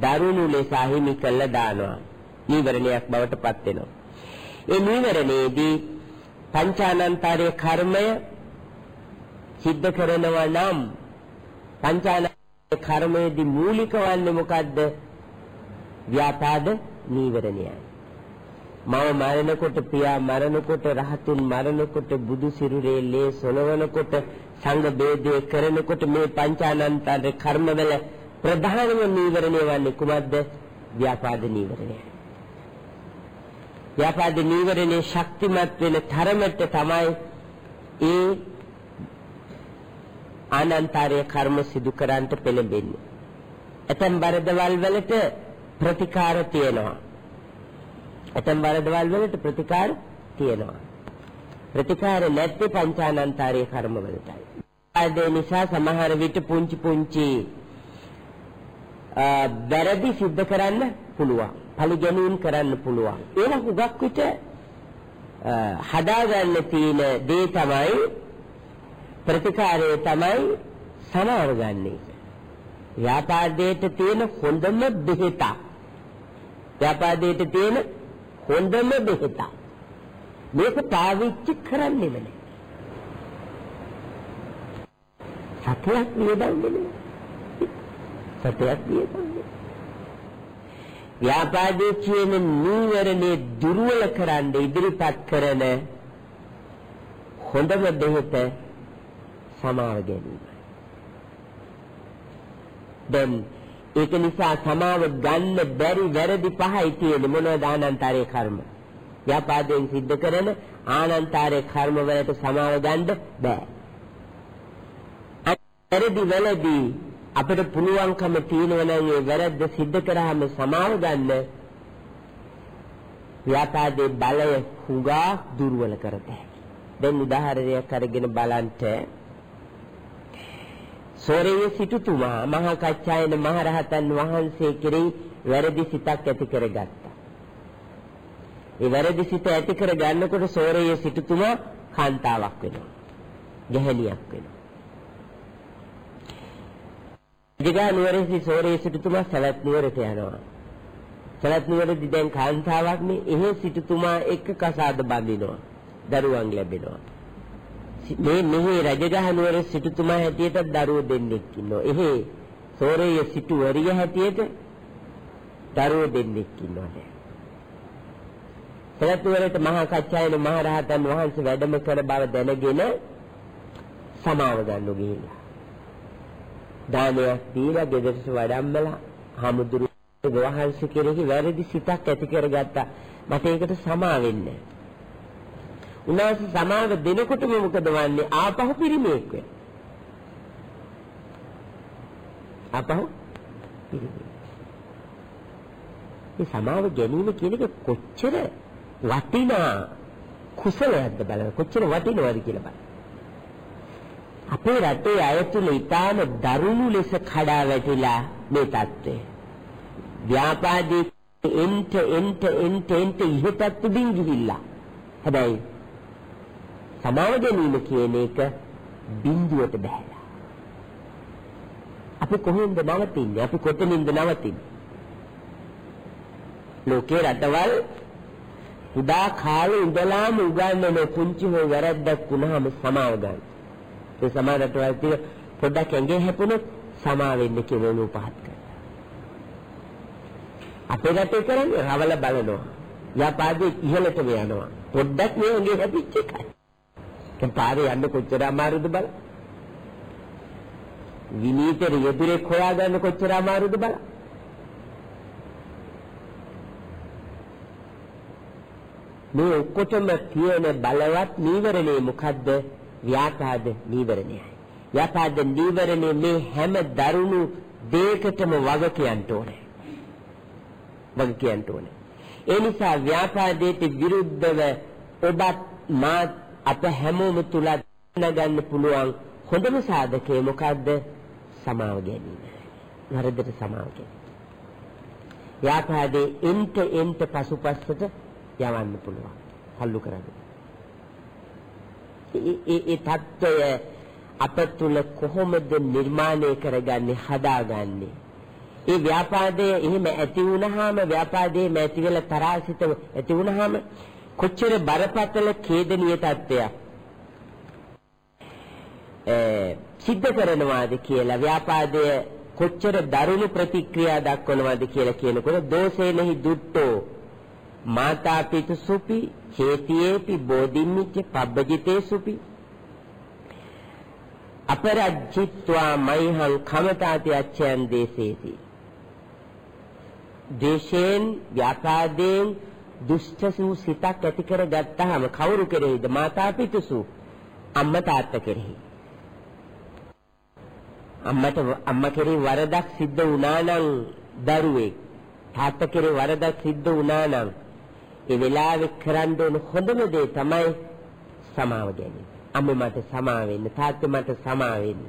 දරුණු ලෙස අහිමි කළ දානවා. නීවරණයක් බවට පත් වෙනවා. ඒ නීවරණයේදී පංචානන්තරයේ කර්මය සිද්ධ කරනවා නම් පංචානන්තරයේ කර්මයේදී මූලික වන්නේ මොකද්ද? ව්‍යාපාද නීවරණයයි. මව මරණකොට පියා මරණකොට රහතුන් මරණකොට බුදු සිරුරේ ලේ සොලවනකොට සංඝ බේදේ කරනකොට මේ පංචානන්තර කර්මවල ප්‍රධානම නීවරණය වන්නේ කුමක්ද? ව්‍යාපාද නීවරණය. ව්‍යාපාද නීවරණේ ශක්තිමත් වෙන තරමට තමයි ඒ ආනන්තරයේ කර්ම සිදු කරන්නට පෙළඹෙන්නේ. ඇතම් බරදවල් වලට ප්‍රතිකාර තියෙනවා. ඇතම් වරදවල් වලට ප්‍රතිකාර තියෙනවා. ප්‍රතිකාර නැත්තේ පංචානන්තරයේ කර්ම වලටයි. ඒ නිසා සමහර විට පුංචි පුංචි වැරදි සිද්ධ කරන්න පුළුවන්. පරිගැනීම් කරන්න පුළුවන්. ඒක හුඟක් විට හදාගන්න තියෙන දේ තමයි ප්‍රතිකාරය තමයි සමාව ගන්න එක. ව්‍යාපාදයට තියෙන හොඳම බෙහෙතක්. ව්‍යාපාදයට තියෙන හොඳම බෙහෙත. මේක පාවිච්චි කරන්නෙම නෑ. සතයක් වියදන්නේ සතයක් වියදන්නේ. ව්‍යාපාදයේ කියන නීවරණේ දුර්වල කරන්න ඉදිරිපත් කරන හොඳම බෙහෙත සමාව ගැනීම. දැන් ඒක නිසා සමාව ගන්න බැරි වැරදි පහයි තියෙන්නේ මොනවද ආනන්තරේ කර්ම. ව්‍යාපාදයෙන් සිද්ධ කරන ආනන්තරේ කර්ම වලට සමාව ගන්න බෑ. වැරදි වලදී අපිට පුළුවන්කම තියෙනවා නම් ඒ වැරද්ද සිද්ධ කරාම සමාව ගන්න ව්‍යාපාදේ බලය හුඟා දුර්වල කරතේ. දැන් උදාහරණයක් අරගෙන බලන්න සෝරේ සිටුතුමා මහා කච්චායන මහරහතන් වහන්සේ කෙරෙහි වැරදි සිතක් ඇති කරගත්තා. ඒ වැරදි සිත ඇති කර ගන්නකොට සෝරේ සිටුතුමා කාන්තාවක් වෙනවා. ගැහණියක් වෙනවා. රජගහ නුවරේ සෝරේ සිටුතුමා සවැත් නුවරට යනවා. සවැත් නුවරදී දැන් කාන්තාවක් නේ එහෙ සිටුතුමා එක්ක කසාද බඳිනවා. දරුවන් ලැබෙනවා. මේ මෙහි රජගහ නුවර සිටුතුමා හැටියට දරුවෝ දෙන්නෙක් ඉන්නවා. එහෙ සෝරේ සිටුවරිය හැටියට දරුවෝ දෙන්නෙක් ඉන්නවා. සවැත් නුවරට මහා කච්චායන මහ රහතන් වහන්සේ වැඩම කර බව දැනගෙන සමාව ගන්නු ගිහිල්ලා. දානයක් දීලා ගෙදරට වඩම්මලා හමුදුරු වහන්සේ කෙරෙහි වැරදි සිතක් ඇති කරගත්තා. මට ඒකට සමා වෙන්න. උන්වහන්සේ සමාව දෙනකොටම මොකද වන්නේ? ආපහු පිරිමේක් වෙන. ආපහු පිරිමේක්. මේ සමාව ගැනීම කියන එක කොච්චර වටිනා කුසලයක්ද බලන්න. කොච්චර වටිනවද කියලා බලන්න. අපේ රටේ අය තුල ඊටාම දරුණු ලෙස කඩා වැටිලා මේ தත්ත්වය. ව්‍යාපාදී එන්ට එන්ට එන්ට එන්ට ඉහතත් තුඩින් ගිහිල්ලා. හැබැයි සමාව ගැනීම කියන එක බිඳුවට බහැලා. අපි කොහෙන්ද නවතින්නේ? අපි කොතනින්ද නවතින්නේ? ලෝකේ රටවල් උදා කාලේ ඉඳලාම උගන්වන පුංචි හෝ වැරද්දක් වුණාම සමාව ගන්න. ඒ සමානට වයිති පොඩ්ඩක් ඇඟේ හැපුණොත් සමා වෙන්න කියන උපහත් කරනවා. අපේ රටේ කරන්නේ රවල බලනවා. ව්‍යාපාදේ ඉහළටම යනවා. පොඩ්ඩක් මේ ඇඟේ හැපිච්ච එකයි. දැන් පාරේ යන්න කොච්චර අමාරුද බල. විනීත රියදුරෙක් හොයාගන්න කොච්චර අමාරුද බල. මේ ඔක්කොටම තියෙන බලවත් නීවරණේ මොකද්ද? ව්‍යාපාද නීවරණයයි. ව්‍යාපාද නීවරණය මේ හැම දරුණු දෙයකටම වග කියන්න ඕනේ. වග කියන්න ඕනේ. ඒ නිසා ව්‍යාපාදයට විරුද්ධව ඔබත් මා අප හැමෝම තුල නගන්න පුළුවන් හොඳම සාධකය මොකද්ද? සමාව ගැනීම. වරදට සමාව ගැනීම. ව්‍යාපාදේ එන්ට එන්ට පසුපස්සට යවන්න පුළුවන්. හල්ලු කරගන්න. ඒ ඒ தত্ত্বය අප තුල කොහොමද නිර්මාණය කරගන්නේ හදාගන්නේ? ඒ ව්‍යාපාදය එහෙම ඇති වුනහම ව්‍යාපාදේ නැති වෙලා තරාසිත ඇති වුනහම කොච්චර බරපතල ඛේදනීය තත්ත්වයක්? සිද්ධ කරනවාද කියලා ව්‍යාපාදය කොච්චර දරුණු ප්‍රතික්‍රියා දක්වනවාද කියලා කියනකොට දෝෂේනහි දුට්ටෝ මාතා පිතු සුපි චේතියේපි බෝධිම්මිච්ච පබ්බජිතේ සුපි. අපරජ්ජිත්වා මයිහං කමතාති අච්ඡයන් දේසේති. දේශෙන් ව්‍යාපාදයෙන් දුෂ්ටසු සිතක් ඇති කර ගත්තාම කවුරු කෙරෙහිද මාතා පිතුසු අම්මා තාත්තා කෙරෙහි අම්මට අම්මා කෙරෙහි වරදක් සිද්ධ වුණා නම් දරුවෙක් තාත්තා කෙරෙහි වරදක් සිද්ධ වුණා නම් ඒ වෙලාවේ කරන්න ඕන හොඳම දේ තමයි සමාව ගැනීම. අම්මා මට සමාව වෙන්න, තාත්තා මට සමාව වෙන්න.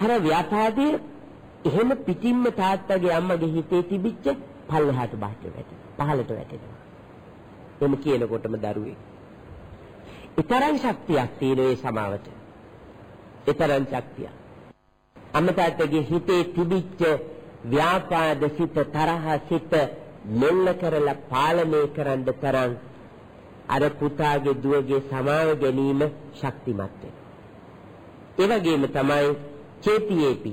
හර ව්‍යාපාදයේ එහෙම පිටින්ම තාත්තගේ අම්මගේ හිතේ තිබිච්ච පල්ලෙහාට බාහිර වැටෙනවා. පහළට වැටෙනවා. එම කියනකොටම දරුවේ. ඊතරම් ශක්තියක් තියෙන ඒ සමාවට. ඊතරම් ශක්තිය. අම්මා තාත්තගේ හිතේ තිබිච්ච ව්‍යාපාද සිත තරහ සිත මෙල්ල කරලා පාලනය කරන්න තරම් අර පුතාගේ දුවගේ සමාව ගැනීම ශක්තිමත් වෙනවා. ඒ වගේම තමයි චේතියේපි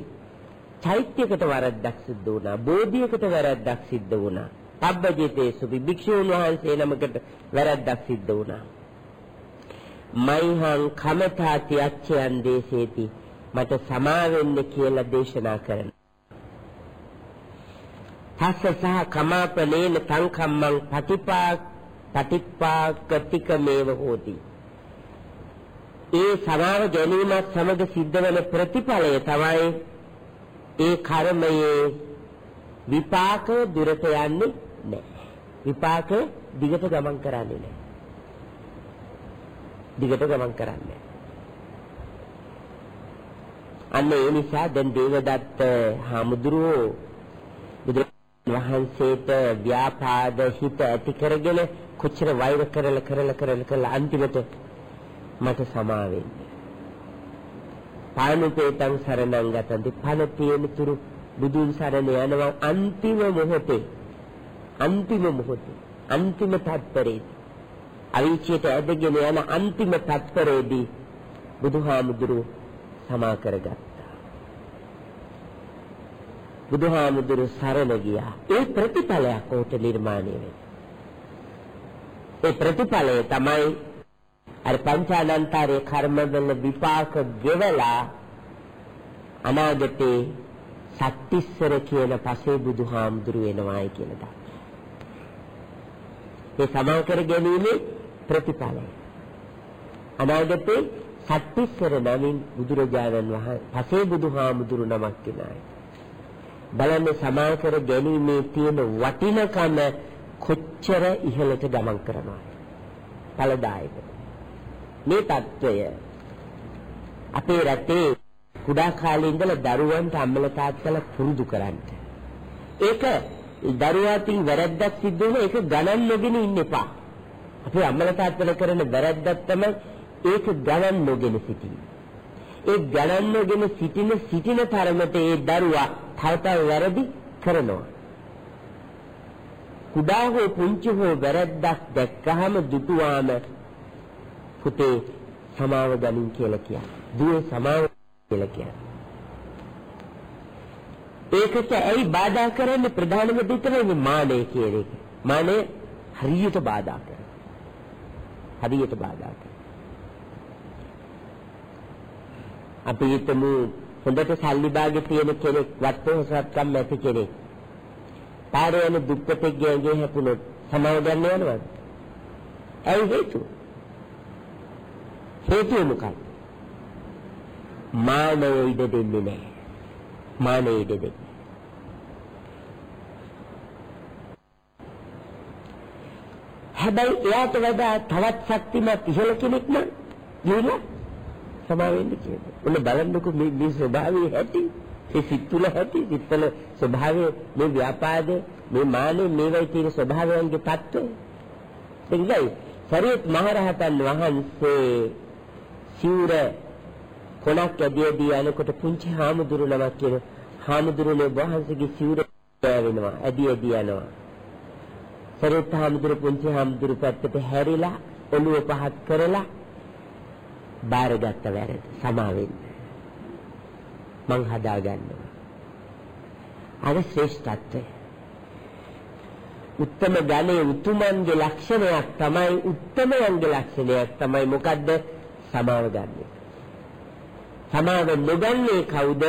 චෛත්‍යයකට වරද්දක් සිද්ධ වුණා, බෝධියකට වරද්දක් සිද්ධ වුණා. පබ්බජිතේසු භික්ෂුන් වහන්සේ නමකට වැරද්දක් සිද්ධ වුණා. මයිහං කමතාති අච්චයන් දේශේති මට සමා වෙන්න කියලා දේශනා කරනවා. තස්ස සහ කමාපනේන සංකම්මං පටිපා පටිපාකතිකමේව හෝති ඒ සමාව ගැනීමත් සමග සිද්ධ වෙන ප්‍රතිඵලය තමයි ඒ කර්මයේ විපාක දුරට යන්නේ නැහැ. විපාක දිගට ගමන් කරන්නේ නැහැ. දිගට ගමන් කරන්නේ අන්න ඒ නිසා දැන් දේවදත්ත හාමුදුරුවෝ බුදු වහන්සේට ව්‍යාපාද හිත ඇති කරගෙන කොච්චර වෛර කරලා කරලා කරලා කරලා අන්තිමට මට සමා වෙන්න. පානුපේතං සරණං ගතන්ති පණ තියෙන තුරු බුදුන් සරණ යනවා අන්තිම මොහොතේ අන්තිම මොහොතේ අන්තිම තත්පරේදී අවීචයට ඇදගෙන යන අන්තිම තත්පරේදී බුදුහාමුදුරුව සමා කරගත්තා. බුදුහාමුදුරුව සරණ ගියා. ඒ ප්‍රතිඵලයක් උට නිර්මාණය වෙන්නේ. ඒ ප්‍රතිඵලය තමයි අර පංචානන්තරේ කර්මවල විපාක ගෙවලා අනාගතේ සත්‍තිස්සර කියන පසේ බුදුහාමුදුරු වෙනවායි කියන දා. ඒ සමා කර ගැනීමේ ප්‍රතිඵලය. අනාගතේ සත්‍තිස්සර නමින් බුදුරජාණන් වහන්සේ පසේ බුදුහාමුදුරු නමක් කෙනායි. බලන්න සමා කර ගැනීමේ තියෙන වටිනකම කොච්චර ඉහළට ගමන් කරනවා. ඵලදායක. මේ தত্ত্বය අපේ රටේ කුඩා කාලේ ඉඳලා දරුවන්ට අම්මලා තාත්තලා පුරුදු කරන්න. ඒක දරුවාටින් වැරද්දක් සිද්ධ වෙන ඒක ගණන් නොගෙන ඉන්න එපා. අපේ අම්මලා තාත්තලා කරන වැරද්දක් තමයි ඒක ගණන් නොගෙන සිටින. ඒ ගණන් නොගෙන සිටින සිටින තරමට ඒ දරුවා තව වැරදි කරනවා. කුඩා හෝ පුංචි හෝ වැරද්දක් දැක්කහම දුටුවාම පුතේ සමාව ගනින් කියලා කියනවා. දුවේ සමාව කියලා කියනවා. ඒකට ඇයි බාධා කරන්නේ ප්‍රධානම දේ තමයි මානය කියන එක. මානය හරියට බාධා කරනවා. හරියට බාධා කරනවා. අපි හිතමු හොඳට සල්ලි බාගේ තියෙන කෙනෙක් වත්පොහසත්කම් නැති කෙනෙක්. පාරේ යන දුප්පතෙක් ගෑගේ හැපුණොත් සමාව ගන්න යනවද? ඇයි හේතුව? හේතුව මොකක්ද? මානව ඉඩ දෙන්නේ නැහැ. මානව ඉඩ දෙන්නේ. හැබැයි එයාට වඩා තවත් ශක්තිමත් ඉහළ කෙනෙක් නම් ගිහිලා සමා වෙන්න කියනවා. ඔන්න බලන්නකෝ මේ මේ ස්වභාවය ඇති. ඒ සිත් තුළ ඇති සිත්වල ස්වභාවය මේ ව්‍යාපාද මේ මානෙ මේවයි තියෙන ස්වභාවයන්ගේ தত্ত্বය. එනිසා සරියත් මහරහතන් වහන්සේ සිවුර කොනක් ඇදීදී යනකොට පුංචි හාමුදුරු නමක් කියන හාමුදුරුනේ වහන්සේගේ සිවුර වෙනවා ඇදී ඇදී යනවා. සරියත් හාමුදුරු පුංචි හාමුදුරු පැත්තට හැරිලා ඔළුව පහත් කරලා බාරගත්ත වැරදි සමා වෙන්න. මං හදාගන්නවා. අර ශ්‍රේෂ්ඨත්වය. උත්තම ගණේ උතුමන්ගේ ලක්ෂණයක් තමයි උත්තමයන්ගේ ලක්ෂණයක් තමයි මොකද්ද? සමාව ගන්න. සමාව නොගන්නේ කවුද?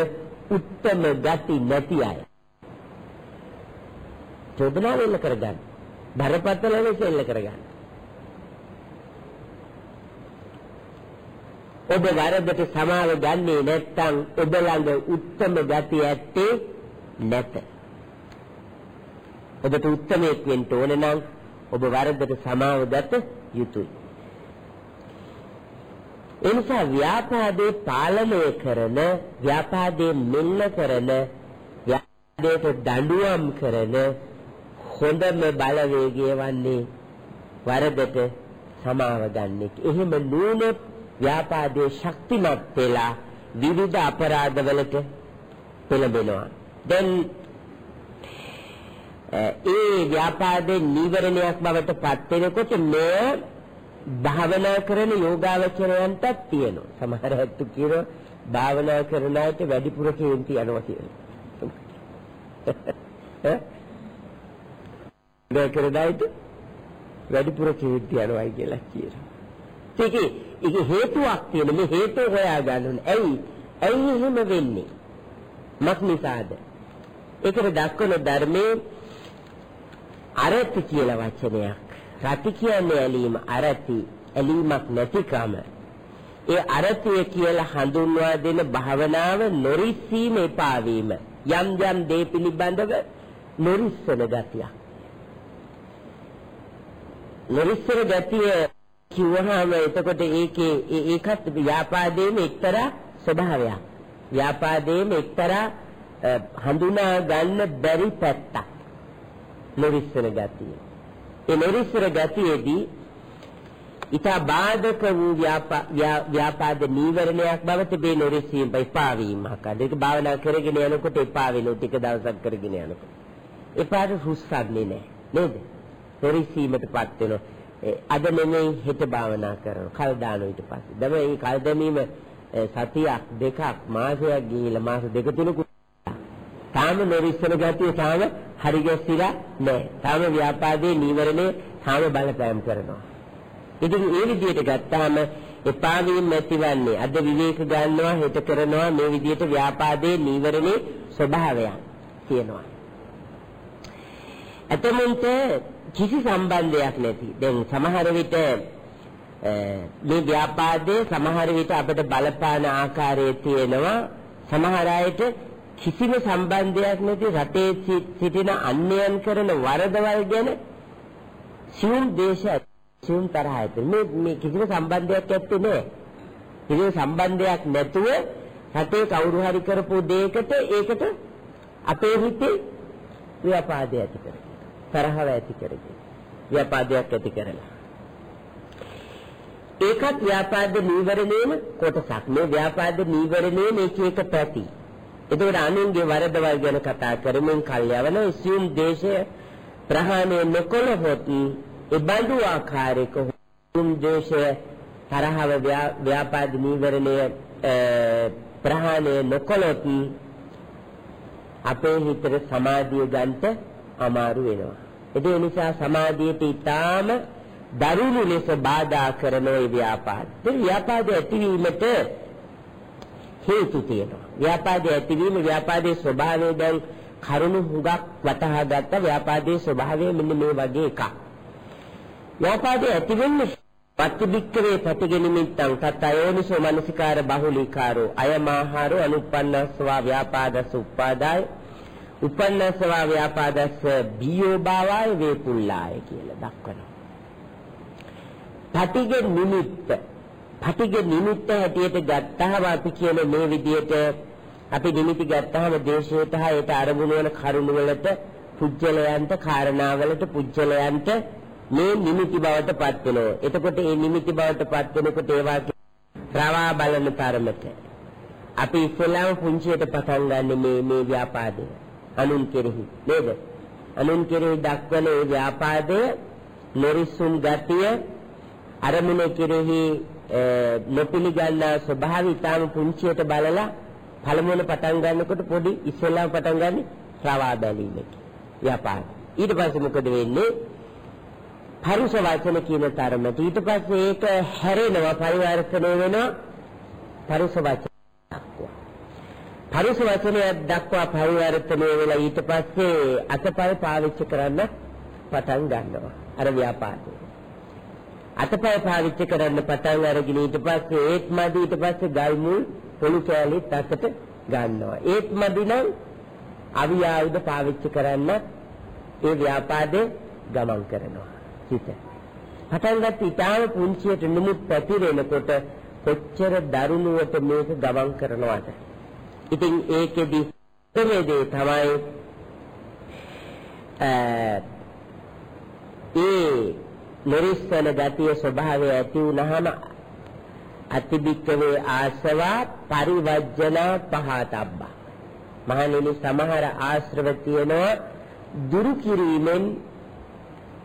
උත්තම ගති නැති අය. චෝදනාව එල්ල කරගන්න. බරපතල ලෙස එල්ල කරගන්න. ඔබ වරදට සමාව ගන්නේ නැත්නම් ඔබ ළඟ උත්තම ගතිය ඇත්තේ නැත. ඔබට උත්තමයෙක් වෙන්න ඕන නම් ඔබ වරදට සමාව ගත යුතුයි. එනිසා ව්‍යාපාදේ පාලනය කරන ව්‍යාපාදේ මෙල්ල කරන ව්‍යාපාදයට දඬුවම් කරන හොඳම බලවේගය වන්නේ වරදට සමාව ගන්න එක. එහෙම නුනොත් ව්‍යාපාදයේ ශක්තිමත් වෙලා විවිධ අපරාධවලට පෙළඹෙනවා. දැන් ඒ ව්‍යාපාදේ නීවරණයක් බවට පත් වෙනකොට මේ භාවනා කරන යෝගාවචරයන්ටත් තියෙනවා. සමහර ඇත්තු කියනවා භාවනා කරන අයට වැඩිපුර කේන්ති යනවා කියලා. ඈ? [LAUGHS] වැඩ කරන අයට වැඩිපුර කේන්ති යනවා කියලා කියනවා. ඒකේ ඒකේ හේතුවක් තියෙන මේ හේතුව හොයා ගන්න ඕනේ. ඇයි? ඇයි එහෙම වෙන්නේ? මක් නිසාද? ඒකට දක්වන ධර්මයේ අරති කියලා වචනයක්. රති කියන්නේ ඇලීම අරති ඇලීමක් නැතිකම. ඒ අරතිය කියලා හඳුන්වා දෙන භාවනාව නොරිස්සීම එපා වීම. යම් යම් දේ පිළිබඳව නොරිස්සන ගතිය. නොරිස්සන ගතිය කිව්වහම එතකොට ඒකේ ඒකත් ව්‍යාපාදයේම එක්තරා ස්වභාවයක්. ව්‍යාපාදයේම එක්තරා හඳුනා ගන්න බැරි පැත්තක්. නොරිස්සන ගතිය. ඒ නොරිස්සන ගතියේදී ඊට බාධක වූ ව්‍යාපාද නීවරණයක් බව තිබේ නොරිසීම එපා වීමක්. ඒක භාවනා කරගෙන යනකොට එපා වෙනු ටික දවසක් කරගෙන යනකොට. එපාට හුස්සන්නේ නැහැ. නේද? නොරිසීමටපත් වෙනවා. අද නෙමෙයි හෙට භාවනා කරනවා. කල් දානවා ඊට පස්සේ. දැන් මේ කල් දැමීම සතියක් දෙකක් මාසයක් ගිහිල්ලා මාස දෙක තුනක තාම නොරිස්සන ගතිය තාම හරි ගැස්සිලා නැහැ. තාම ව්‍යාපාදයේ නීවරණේ තාම බලපෑම් කරනවා. ඉතින් ඒ විදිහට ගත්තාම එපා වීම ඇතිවන්නේ අද විවේක ගන්නවා හෙට කරනවා මේ විදිහට ව්‍යාපාදයේ නීවරණේ ස්වභාවයන් තියෙනවා. එතමුන්ට කිසි සම්බන්ධයක් නැති. දැන් සමහර විට මේ ව්‍යාපාදයේ සමහර විට අපිට බලපාන ආකාරයේ තියෙනවා සමහර අයට කිසිම සම්බන්ධයක් නැති රටේ සිටින අන්‍යයන් කරන වරදවල් ගැන සියුම් දේශ සියුම් තරහ ඇති. මේ මේ කිසිම සම්බන්ධයක් ඇත්තේ නැහැ කිසිම සම්බන්ධයක් නැතුව රටේ කවුරු හරි කරපු දෙයකට ඒකට අපේ හිතේ ව්‍යාපාදය ඇති කරගන්න තරහව ඇති කරගෙන ව්‍යාපාදයක් ඇති කරලා. ඒකත් ව්‍යාපාද නීවරණයම කොටසක්. මේ ව්‍යාපාද නීවරණයේ මේක එක පැති. එතකොට අනුන්ගේ වරදවල් ගැන කතා කරමින් කල්යවන සියුම් දේශය ප්‍රහාණය නොකළහොත් ඒ බඳු ආකාරයක සියුම් දේශය තරහව ව්‍යාපාද නීවරණය ප්‍රහාණය නොකළොත් අපේ හිතට සමාධිය ගන්නට අමාරු වෙනවා. ඒ නිසා සමාධියට ඊටාම දරුණු ලෙස බාධා කරන ඒ ව්‍යාපාද. ඒ ව්‍යාපාද ඇතිවීමට හේතු තියෙනවා. ව්‍යාපාදයේ ඇතිවීම ව්‍යාපාදයේ ස්වභාවය දැන් කරුණු හුඟක් වටහා ගත්ත ව්‍යාපාදයේ ස්වභාවය මෙන්න මේ වගේ එකක්. ව්‍යාපාදයේ ඇතිවෙන්නේ පත්තිබික්කවේ පටිගෙනිමිත්තං තත් අයෝනිසෝ මනසිකාර බහුලීකාරෝ අයමාහාරෝ අනුප්පන්නස්වා ව්‍යාපාදස උප්පාදාය උපන්නස්වා ව්‍යාපාදස්ස බියෝ භාවය වේපුල්ලාය කියලා දක්වනවා. පටිගෙ නිමිත්ත පටිඝ නිමිත්ත හැටියට ගත්තාම අපි කියන මේ විදිහට අපි නිමිති ගත්තාම දේශයට හා ඒට අරමුණු වන කරුණු වලට පුජ්‍යලයන්ට කාරණාවලට පුජ්‍යලයන්ට මේ නිමිති බවට පත් වෙනවා. එතකොට මේ නිමිති බවට පත් වෙනකොට ඒවා ප්‍රවා බලන තරමට අපි ඉස්සෙල්ලාම පුංචියට පටන් ගන්න මේ මේ ව්‍යාපාදය අනුන් කෙරෙහි නේද? අනුන් කෙරෙහි දක්වන ඒ ව්‍යාපාදය නොරිසුම් ගතිය අරමුණ කෙරෙහි නොපිළිගන්නා ස්වභාවය ඊටාම පුංචියට බලලා පළමුවන පටන් ගන්නකොට පොඩි ඉස්සෙල්ලාම පටන් ගන්න ප්‍රවා බැලීමක. ව්‍යාපාර ඊට පස්සේ මොකද වෙන්නේ? පරුෂ වචන කියන තරමට ඊට පස්සේ ඒක හැරෙනවා පරිවර්තනය වෙනවා. පරුෂ වචන දක්වා. පරුෂ වචනය දක්වා පරිවර්තනය වෙලා ඊට පස්සේ අතපය පාවිච්චි කරන්න පටන් ගන්නවා. අර ව්‍යාපාරේ අතපය පාවිච්චි කරන්න පටන් අරගෙන ඊට පස්සේ ඒත් මදි ඊට පස්සේ ගල් මුල් පොළු කෑලිත් අතට ගන්නවා. ඒත් මදි නම් අවි ආයුධ පාවිච්චි කරන්න ඒ ව්‍යාපාදේ ගමන් කරනවා. හිත. පටන් ගත්ත ඊටාම පුංචියට නිමුත් පැතිරෙනකොට කොච්චර දරුණුවට මේක ගමන් කරනවද? ඉතින් ඒකෙදි ප්‍රවේදේ තමයි ඒ නොරිස්සන ගතිය ස්වභාවය ඇති වුනහම අතිබික්කවේ ආසවා පරිවර්ජන පහතබ්බා. මහණෙනි සමහර ආශ්‍රව තියෙනවා දුරු කිරීමෙන්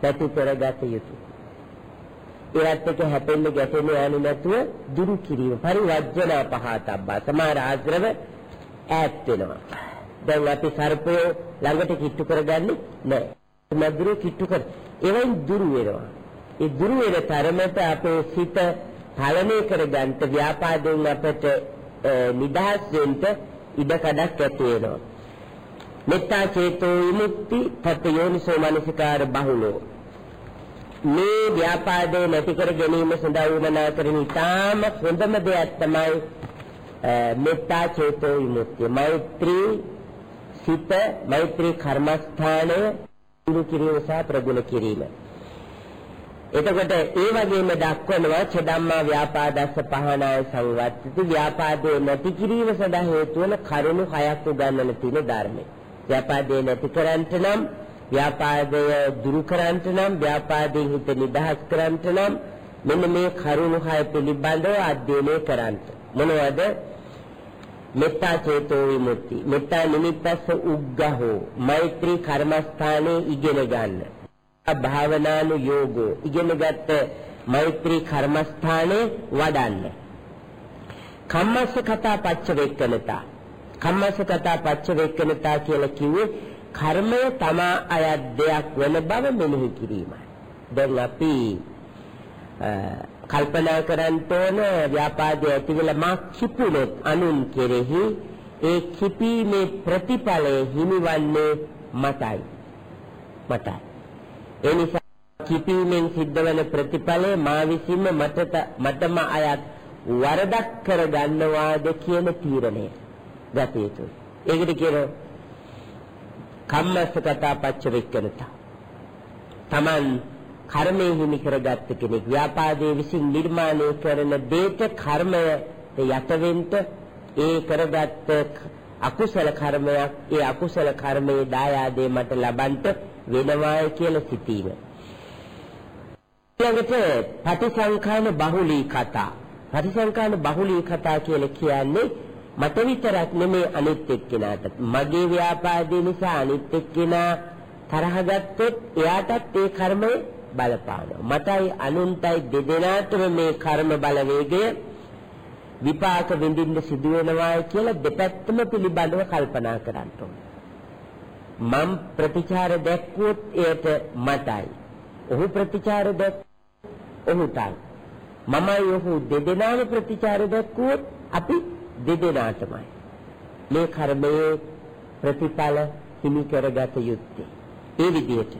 පැති කරගත යුතුය. ඒත් එක හැපෙන්න ගැටෙන්න යන්නේ නැතුව දුරු කිරීම පරිවර්ජන පහතබ්බා. සමහර ආශ්‍රව ඈත් වෙනවා. දැන් අපි සර්පය ළඟට කිට්ටු කරගන්නේ නැහැ. මදුරු කිට්ටු කර ඒවෙන් දුරු වෙනවා. ඒ දුරු වෙන තරමට අපේ සිත පාලනය කරගන්න ව්‍යාපාදයෙන් අපට නිදහස් වෙන්න ඉඩ කඩක් ඇති වෙනවා. මෙත්තා චේතෝ විමුක්ති තත් යෝනිසෝ මනසිකාර බහුලෝ මේ ව්‍යාපාදේ නැති කර ගැනීම සඳහා උනනා කරන ඉතාම හොඳම දෙයක් තමයි මෙත්තා චේතෝ විමුක්තිය. මෛත්‍රී සිත මෛත්‍රී කර්මස්ථානය දුරු කිරීම සහ ප්‍රගුණ කිරීම. එතකොට ඒ වගේම දක්වනවා චදම්මා ව්‍යාපාදස්ස පහනාය සංවත්තති ව්‍යාපාදේ නැති කිරීම සඳහා හේතු වන කරුණු හයක් උගන්වන තියෙන ධර්මය. ව්‍යාපාදේ නැති කරන්ට නම් ව්‍යාපාදය දුරු කරන්ට නම් ව්‍යාපාදයෙන් හිත නිදහස් කරන්ට නම් මෙන්න මේ කරුණු හය පිළිබඳව අධ්‍යයනය කරන්න. මොනවද? මෙත්තා චේතෝ විමුක්ති. මෙත්තා නිමිත්තස්ස උග්ගහෝ. මෛත්‍රී කර්මස්ථානයේ ඉගෙන ගන්න. භාවනානු යෝගෝ. ඉගෙනගත්ත මෛත්‍රී කර්මස්ථානයේ වඩන්න. කම්මස්ස කතා පච්ච වේක්කනතා. කම්මස්ස කතා පච්ච වේක්කනතා කියලා කිව්වේ කර්මය තමා අයත් දෙයක් වෙන බව මෙනෙහි කිරීමයි. දැන් අපි කල්පනා කරන්න ඕන ව්‍යාපාදයේ ඇතිවලා මා කිපුණොත් අනුන් කෙරෙහි ඒ කිපීමේ ප්‍රතිඵලය හිමිවන්නේ මටයි. මටයි. ඒ නිසා කිපීමෙන් සිද්ධවන ප්‍රතිඵලය මා විසින්ම මට මටම අයත් වරදක් කර ගන්නවාද කියන තීරණය ගත යුතුයි. ඒකට කියනවා කම්මස්ස කතා පච්ච වෙක්කනතා. Taman කර්මයේ හිමි කරගත්ත කෙනෙක් ව්‍යාපාදයේ විසින් නිර්මාණය කරන දේට කර්මය යටවෙන්න ඒ කරගත්ත අකුසල කර්මයක් ඒ අකුසල කර්මයේ දායාදේ මට ලබන්ට වෙනවාය කියලා සිතීම. ඊළඟට පටිසංඛාන බහුලී කතා. පටිසංඛාන බහුලී කතා කියලා කියන්නේ මට විතරක් නෙමේ අනිත් එක්කෙනාට. මගේ ව්‍යාපාදේ නිසා අනිත් එක්කෙනා තරහ ගත්තොත් එයාටත් ඒ කර්මය බලපානවා. මටයි අනුන්ටයි දෙදෙනාටම මේ කර්ම බලවේගය විපාක විඳින්න සිදු වෙනවා කියලා දෙපැත්තම පිළිබඳව කල්පනා කරන්න ඕනේ. මම ප්‍රතිචාර දැක්වුවොත් එයට මටයි. ඔහු ප්‍රතිචාර දැක් ඔහුටයි. මමයි ඔහු දෙදෙනාම ප්‍රතිචාර දැක්වුවොත් අපි දෙදෙනාටමයි. මේ කර්මයේ ප්‍රතිඵල හිමි කරගත යුත්තේ. ඒ විදිහට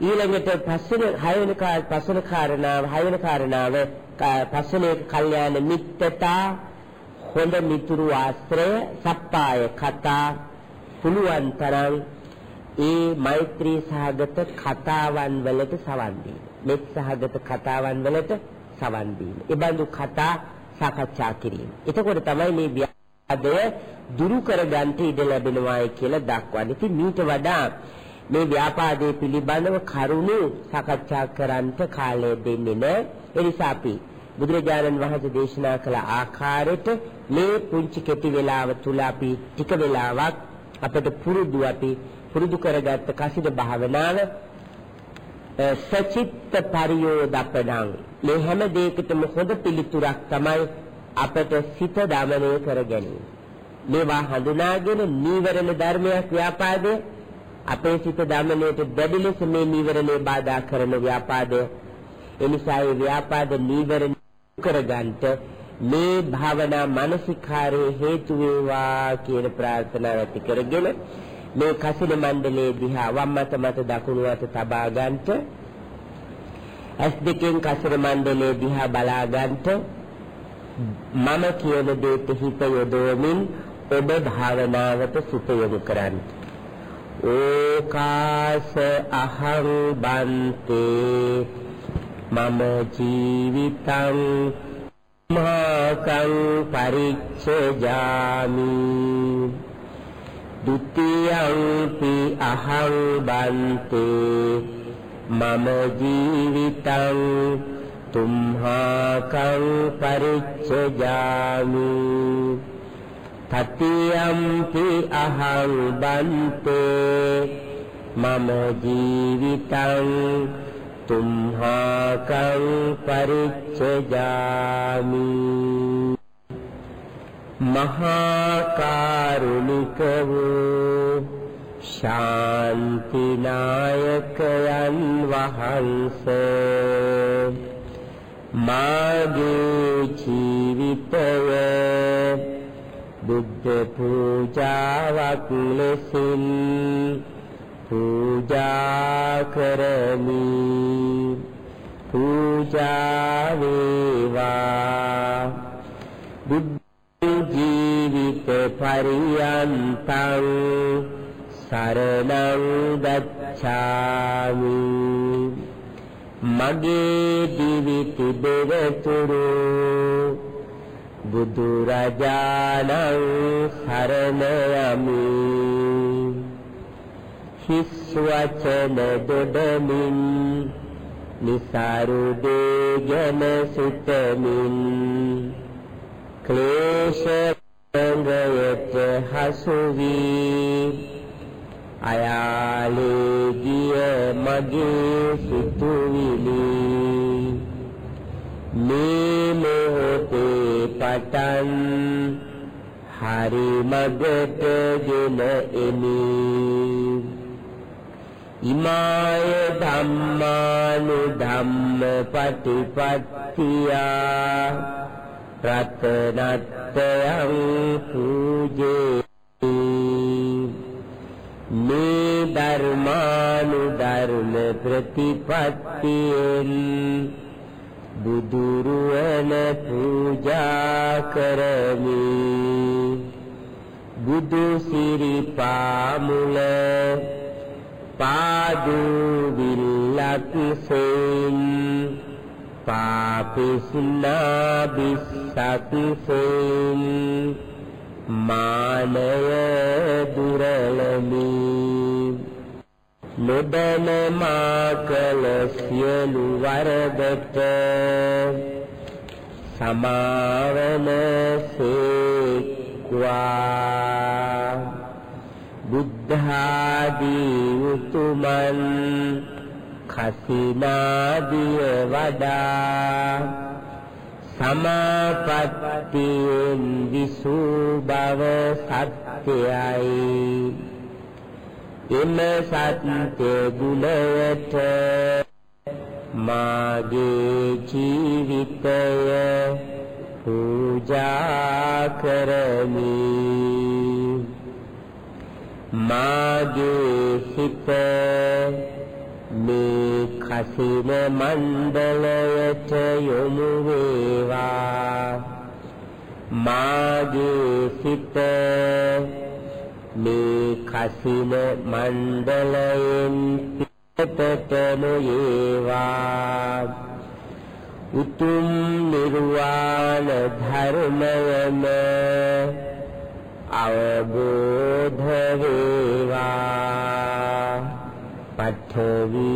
ඊළඟට පස්වෙනි හයවෙනි පස්වෙනි කාරණාව හයවෙනි කාරණාව පස්වෙනි කල්යාණ මිත්‍රතා හොඳ මිතුරු ආශ්‍රය සප්පාය කතා පුළුවන් තරම් ඒ මෛත්‍රී සහගත කතාවන් වලට සවන් දීම. මෙත් සහගත කතාවන් වලට සවන් දීම. ඒ බඳු කතා සාකච්ඡා කිරීම. එතකොට තමයි මේ ව්‍යාධය දුරු කරගන්න ඉඩ ලැබෙනවායි කියලා දක්වන්නේ. ඉතින් මීට වඩා මේ ව්‍යාපාදයේ පිළිබඳව කරුණු සාකච්ඡා කරන්නට කාලය දෙන්නේ නැහැ. ඒ නිසා අපි බුදුරජාණන් වහන්සේ දේශනා කළ ආකාරයට මේ පුංචි කෙටි වේලාව තුල අපි ටික වේලාවක් අපිට පුරුදු අපි පුරුදු කරගත්ත කසිද භාවනාව සචිත්ත පරියෝදපණං මේ හැම දෙයකටම හොඳ පිළිතුරක් තමයි අපට සිත දමනය කර ගැනීම. මේවා හඳුනාගෙන නීවරණ ධර්මයක් ව්‍යාපාදයේ අපේ සිත දමනයට දැඩි ලෙස මේ නීවරණේ බාධා කරන ව්‍යාපාදය එනිසා ඒ ව්‍යාපාද නීවරණ කරගන්නට මේ භාවනා මානසිකාරයේ හේතු වේවා කියන ප්‍රාර්ථනාව ඇති කරගෙන මේ කසින මණ්ඩලයේ දිහා වම් මත මත දකුණු අත තබා ගන්නට ඇස් දෙකෙන් කසින මණ්ඩලයේ දිහා බලා ගන්නට මම කියන දේට හිත යොදවමින් ඔබ භාවනාවට සිත යොමු කරන්නේ. ඕකාස අහං බන්තේ මම ජීවිතං මාකං පරිච්ඡජාමි ဒ ුතියං පි අහං බන්තේ මම ජීවිතං තුම්හාකං පරිච්ඡජාමි තතියම්පි අහං බන්තේ මම ජීවිතං තුම්හාකං පරිච්ඡජාමි මහා කාරුණික වූ ශාන්තිනායකයන් වහන්සේ මාගේ ජීවිතය බුද්ධ පූජාවක් ලෙසින් පූජා කරමි. පූජා වේවා. බුද්ධ ජීවිත පරියන්තං සරණං ගච්ඡාමි. මගේ දිවි තිබෙවතුරු බුදුරජාණන් සරණ යමි. හිස් වචන දොඩමින් නිසරුදේ ගැන සිතමින්. ක්ලේශ සංගයට හසු වී අයාලේ ගිය මගේ සිතුවිලි. මේ මොහොතේ පටන් හරි මගට ගෙන එමි. ඉමාය ධම්මානු ධම්ම පටිපත්තියා රතනත්තයං පූජේ මේ ධර්මානු ධර්ම ප්‍රතිපත්තියෙන් බුදුරුවන පූජා කරමි. බුදු සිරි පාමුල පාදූ විල්ලතිසෙන් පාපිසිල්ලා බිස්සතිසෙන් මානය දුරලමි. නොබන මා කල සියලු වරදට සමාවන සේක්වා බුද්ධාදී උතුමන් කසිනාදිය වඩා සමාපත්තියෙන් විසූ බව සත්‍යයි. එම සත්‍ය ගුණයට මාගේ ජීවිතය පූජා කරමි. මාගේ සිත මේ කසින මණ්ඩලයට යොමු වේවා. මාගේ සිත මේ කසින මණ්ඩලයෙන් පිටට නොයේවා උතුම් නිර්වාණ ධර්මයම අවබෝධ වේවා පඨවි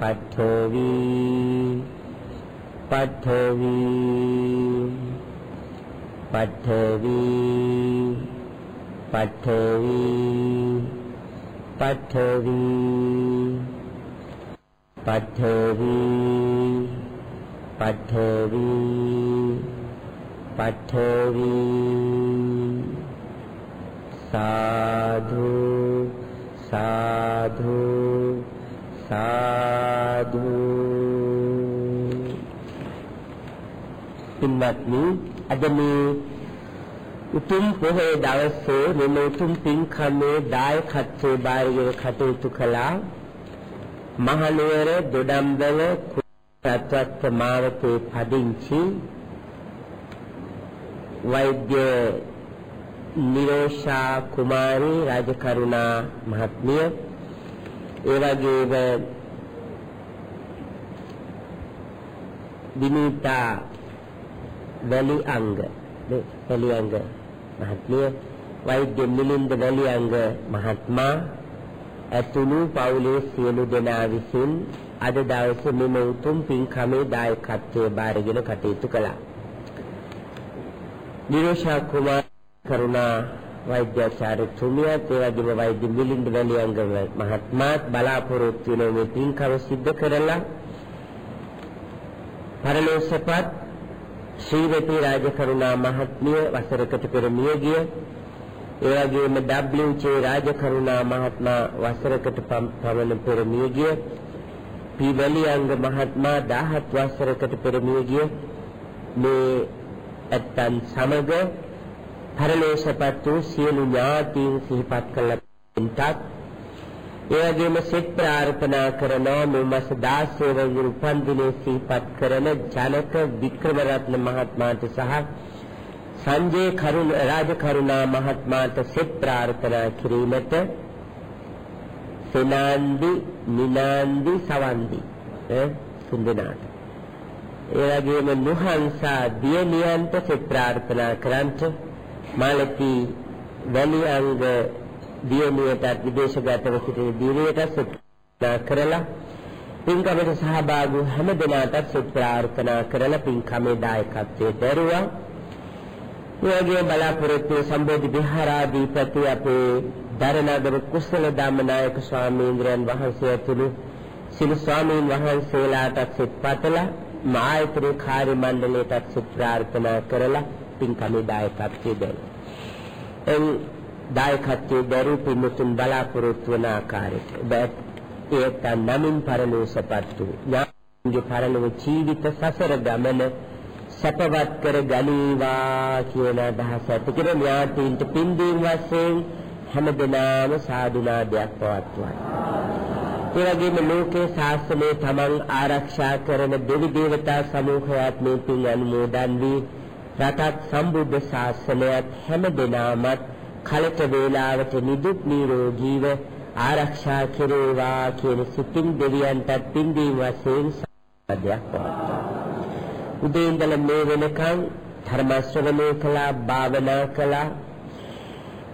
පඨවි පඨවි පඨවි පඨවි පඨවි පඨවි පඨවි පඨවි සාධු සාධු සාධු පින්වත්නි අද මේ උතුම් පොහොය දවසේ මෙම උතුම් පින්කමේ දායකත්වයේ බාරගෙන කටයුතු කළා මහනුවර දොඩම්බල රත්වත් මාවතේ පදිංචි වෛද්‍ය නිරෝෂා කුමාරී රාජකරුණා මහත්මිය. ඒ වගේම විනීතා වැලි අංග වැලි අංග මහත්මිය. වෛද්‍ය මිලින්ද වැලි අංග මහත්මයා. ඇතුළු පවුලේ සියලු දෙනා විසින් අද දවසේ මෙම උතුම් පින්කමේ දායකත්වයේ බාරගෙන කටයුතු කළා. නිරෝෂා කුමාරී කරුණා වෛද්‍යාචාර්යතුමියත් ඒ වගේම වෛද්‍ය මිලින්ද වැලියංගම මහත්මයාත් බලාපොරොත්තු වෙන මේ පින්කම සිද්ධ කරලා පරලෝසපත් ශ්‍රීවති රාජකරුණා මහත්මිය වසරකට පෙර මිය ගිය ඒ වගේම W.J. රාජකරුණා මහත්මයා වසරකට පමණ පෙර මිය ගිය පී වැලියංග මහත්මයා 17 වසරකට පෙර මිය ගිය මේ ඇත්තන් සමග පරලෝසපත් වූ සියලු ඥාතීන් සිහිපත් කළාට ඒ වගේම සෙත් ප්‍රාර්ථනා කරන මේ මාස 16 වෙනි උපන්දිනයේ සිහිපත් කරන ජනක වික්‍රමරත්න මහත්මයාට සහ සංජේ කරුණ රාජ කරුණා මහත්මයාට සෙත් ප්‍රාර්ථනා කිරීමට සෙනාන්දි නිනාන්දි සවන්දි ඈ තුන්දෙනාට ඒ වගේම නුහන්සා දියණියන්ට සෙත් ප්‍රාර්ථනා කරන්ට මාලති වැලි අංග දියණියටත් විදේශගතව සිටින දියණියට සුත්තා කරලා පින්කමට සහභාගී හැම දෙනාටත් සිත ප්‍රාර්ථනා කරලා පින්කමේ දායකත්වයේ දරුවා. එවැගේ බලාපොරොත්තු සම්බෝධි විහාරාධිපති අපේ දරණගම කුසල ධම්මනායක ස්වාමීන් වහන්සේ ඇතුළු සිළු ස්වාමීන් වහන්සේලාටත් සිත පතලා මායතේ කාර්ය මණ්ඩලයටත් සිත ප්‍රාර්ථනා කරලා පින්කමේ දායකත්වයේ දෙනවා. එන් දායකත්වයේ දරු පින්තුන් බලාපොරොත්තු වන ආකාරයට ඒත් නමින් පරලෝසපත් වූ ඥානගේ පරලොව ජීවිත සසර ගමන සැපවත් කර ගනීවා කියන අදහස ඇති කර ඥාතීන්ට පින්දීම් වශයෙන් හැමදෙනාම සාදුනාදයක් පවත්වයි. ඒ වගේම ලෝකේ ශාස්ත්‍රයේ තමන් ආරක්ෂා කරන දෙවි දේවතා සමූහයක් මේ පින් අනුමෝදන් වී රටත් සම්බුද්ධ ශාසනයත් හැමදෙනාමත් කලට වේලාවට නිදුක් නිරෝගීව ආරක්ෂා කෙරේවා කියන සිතින් දෙවියන්ටත් පින්දීම් වශයෙන් සාදයක් පවත්වනවා. උදේ ඉඳලා මේ වෙනකන් ධර්ම ශ්‍රවණය කළා, භාවනා කළා,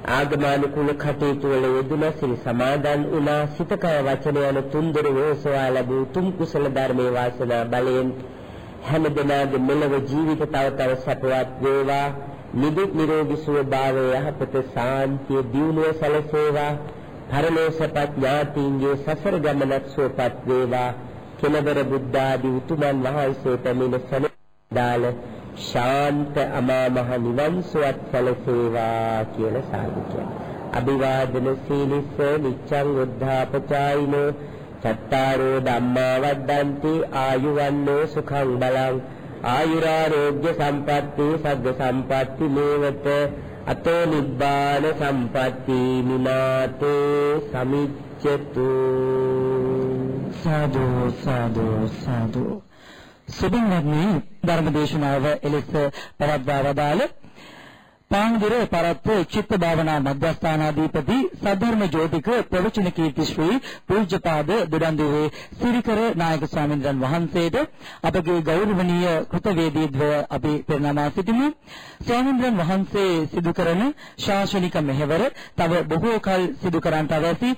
ආගමනුකූල කටයුතු වල යෙදුණා, සිල් සමාදන් වුණා, සිතකය වචන යන තුන්දර වේසවා ලැබූ තුම් කුසල ධර්මයේ වාසනා බලයෙන් හැම දිනගේ මෙලව ජීවිත තව තව සැපවත් වේවා. නිදුක් නිරෝගී සුව භාවය යහපත සාන්තිය දියුණුව සැලසේවා. පරලෝසපත් ඥාතීන්ගේ සසර ගමනත් සුවපත් වේවා. කෙලවර බුද්ධ ආදී උතුමන් වහන්සේ පැමිණ සනදාල ශාන්ත අමා මහ නිවන් සුවත් සැලසේවා කියලා සාදු කියනවා අභිවාදන සීලිස නිච්ඡං උද්ධාපචායිනෝ චත්තාරෝ ධම්මා වද්දන්ති ආයුවන්නෝ සුඛං බලං ආයුරාෝග්‍ය සම්පatti සග්ග සම්පatti මේවත අතෝ නිබ්බාන සම්පatti මිනාතේ සමිච්ඡතු. සාදු සාදු සාදු. සුබින්වත්නි ධර්මදේශනාව එලෙස පවත්වා වදාළ පාංගිර පරත්ත චිත්ත භාවනා මධ්‍යස්ථානාධිපති සද්ධර්ම ජෝතික ප්‍රවචන කීර්ති ශ්‍රී පූජ්‍යපාද දොඩන්දුවේ සිරිකර නායක ස්වාමීන් වහන්සේට අපගේ ගෞරවනීය කෘතවේදීත්වය අපි පෙරනමා සිටිමු. ස්වාමීන් වහන්සේ සිදු කරන ශාසනික මෙහෙවර තව බොහෝ කල සිදු කරන්නට අවැසි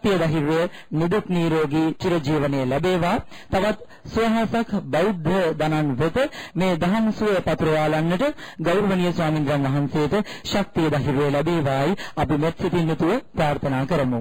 ශක්තිය දහිර්ය නිදුක් නිරෝගී චිරජීවනයේ ලැබේවා. තවත් සෝහසක් බෞද්ධ දනන් වෙත මේ දහම් සුව පතුරවාලන්නට ගෞරවනීය ස්වාමීන් වහන්සේට ශක්තිය දහිර්ය ලැබේවායි. අපි මෙත් සිතින් යුතුව ප්‍රාර්ථනා කරමු.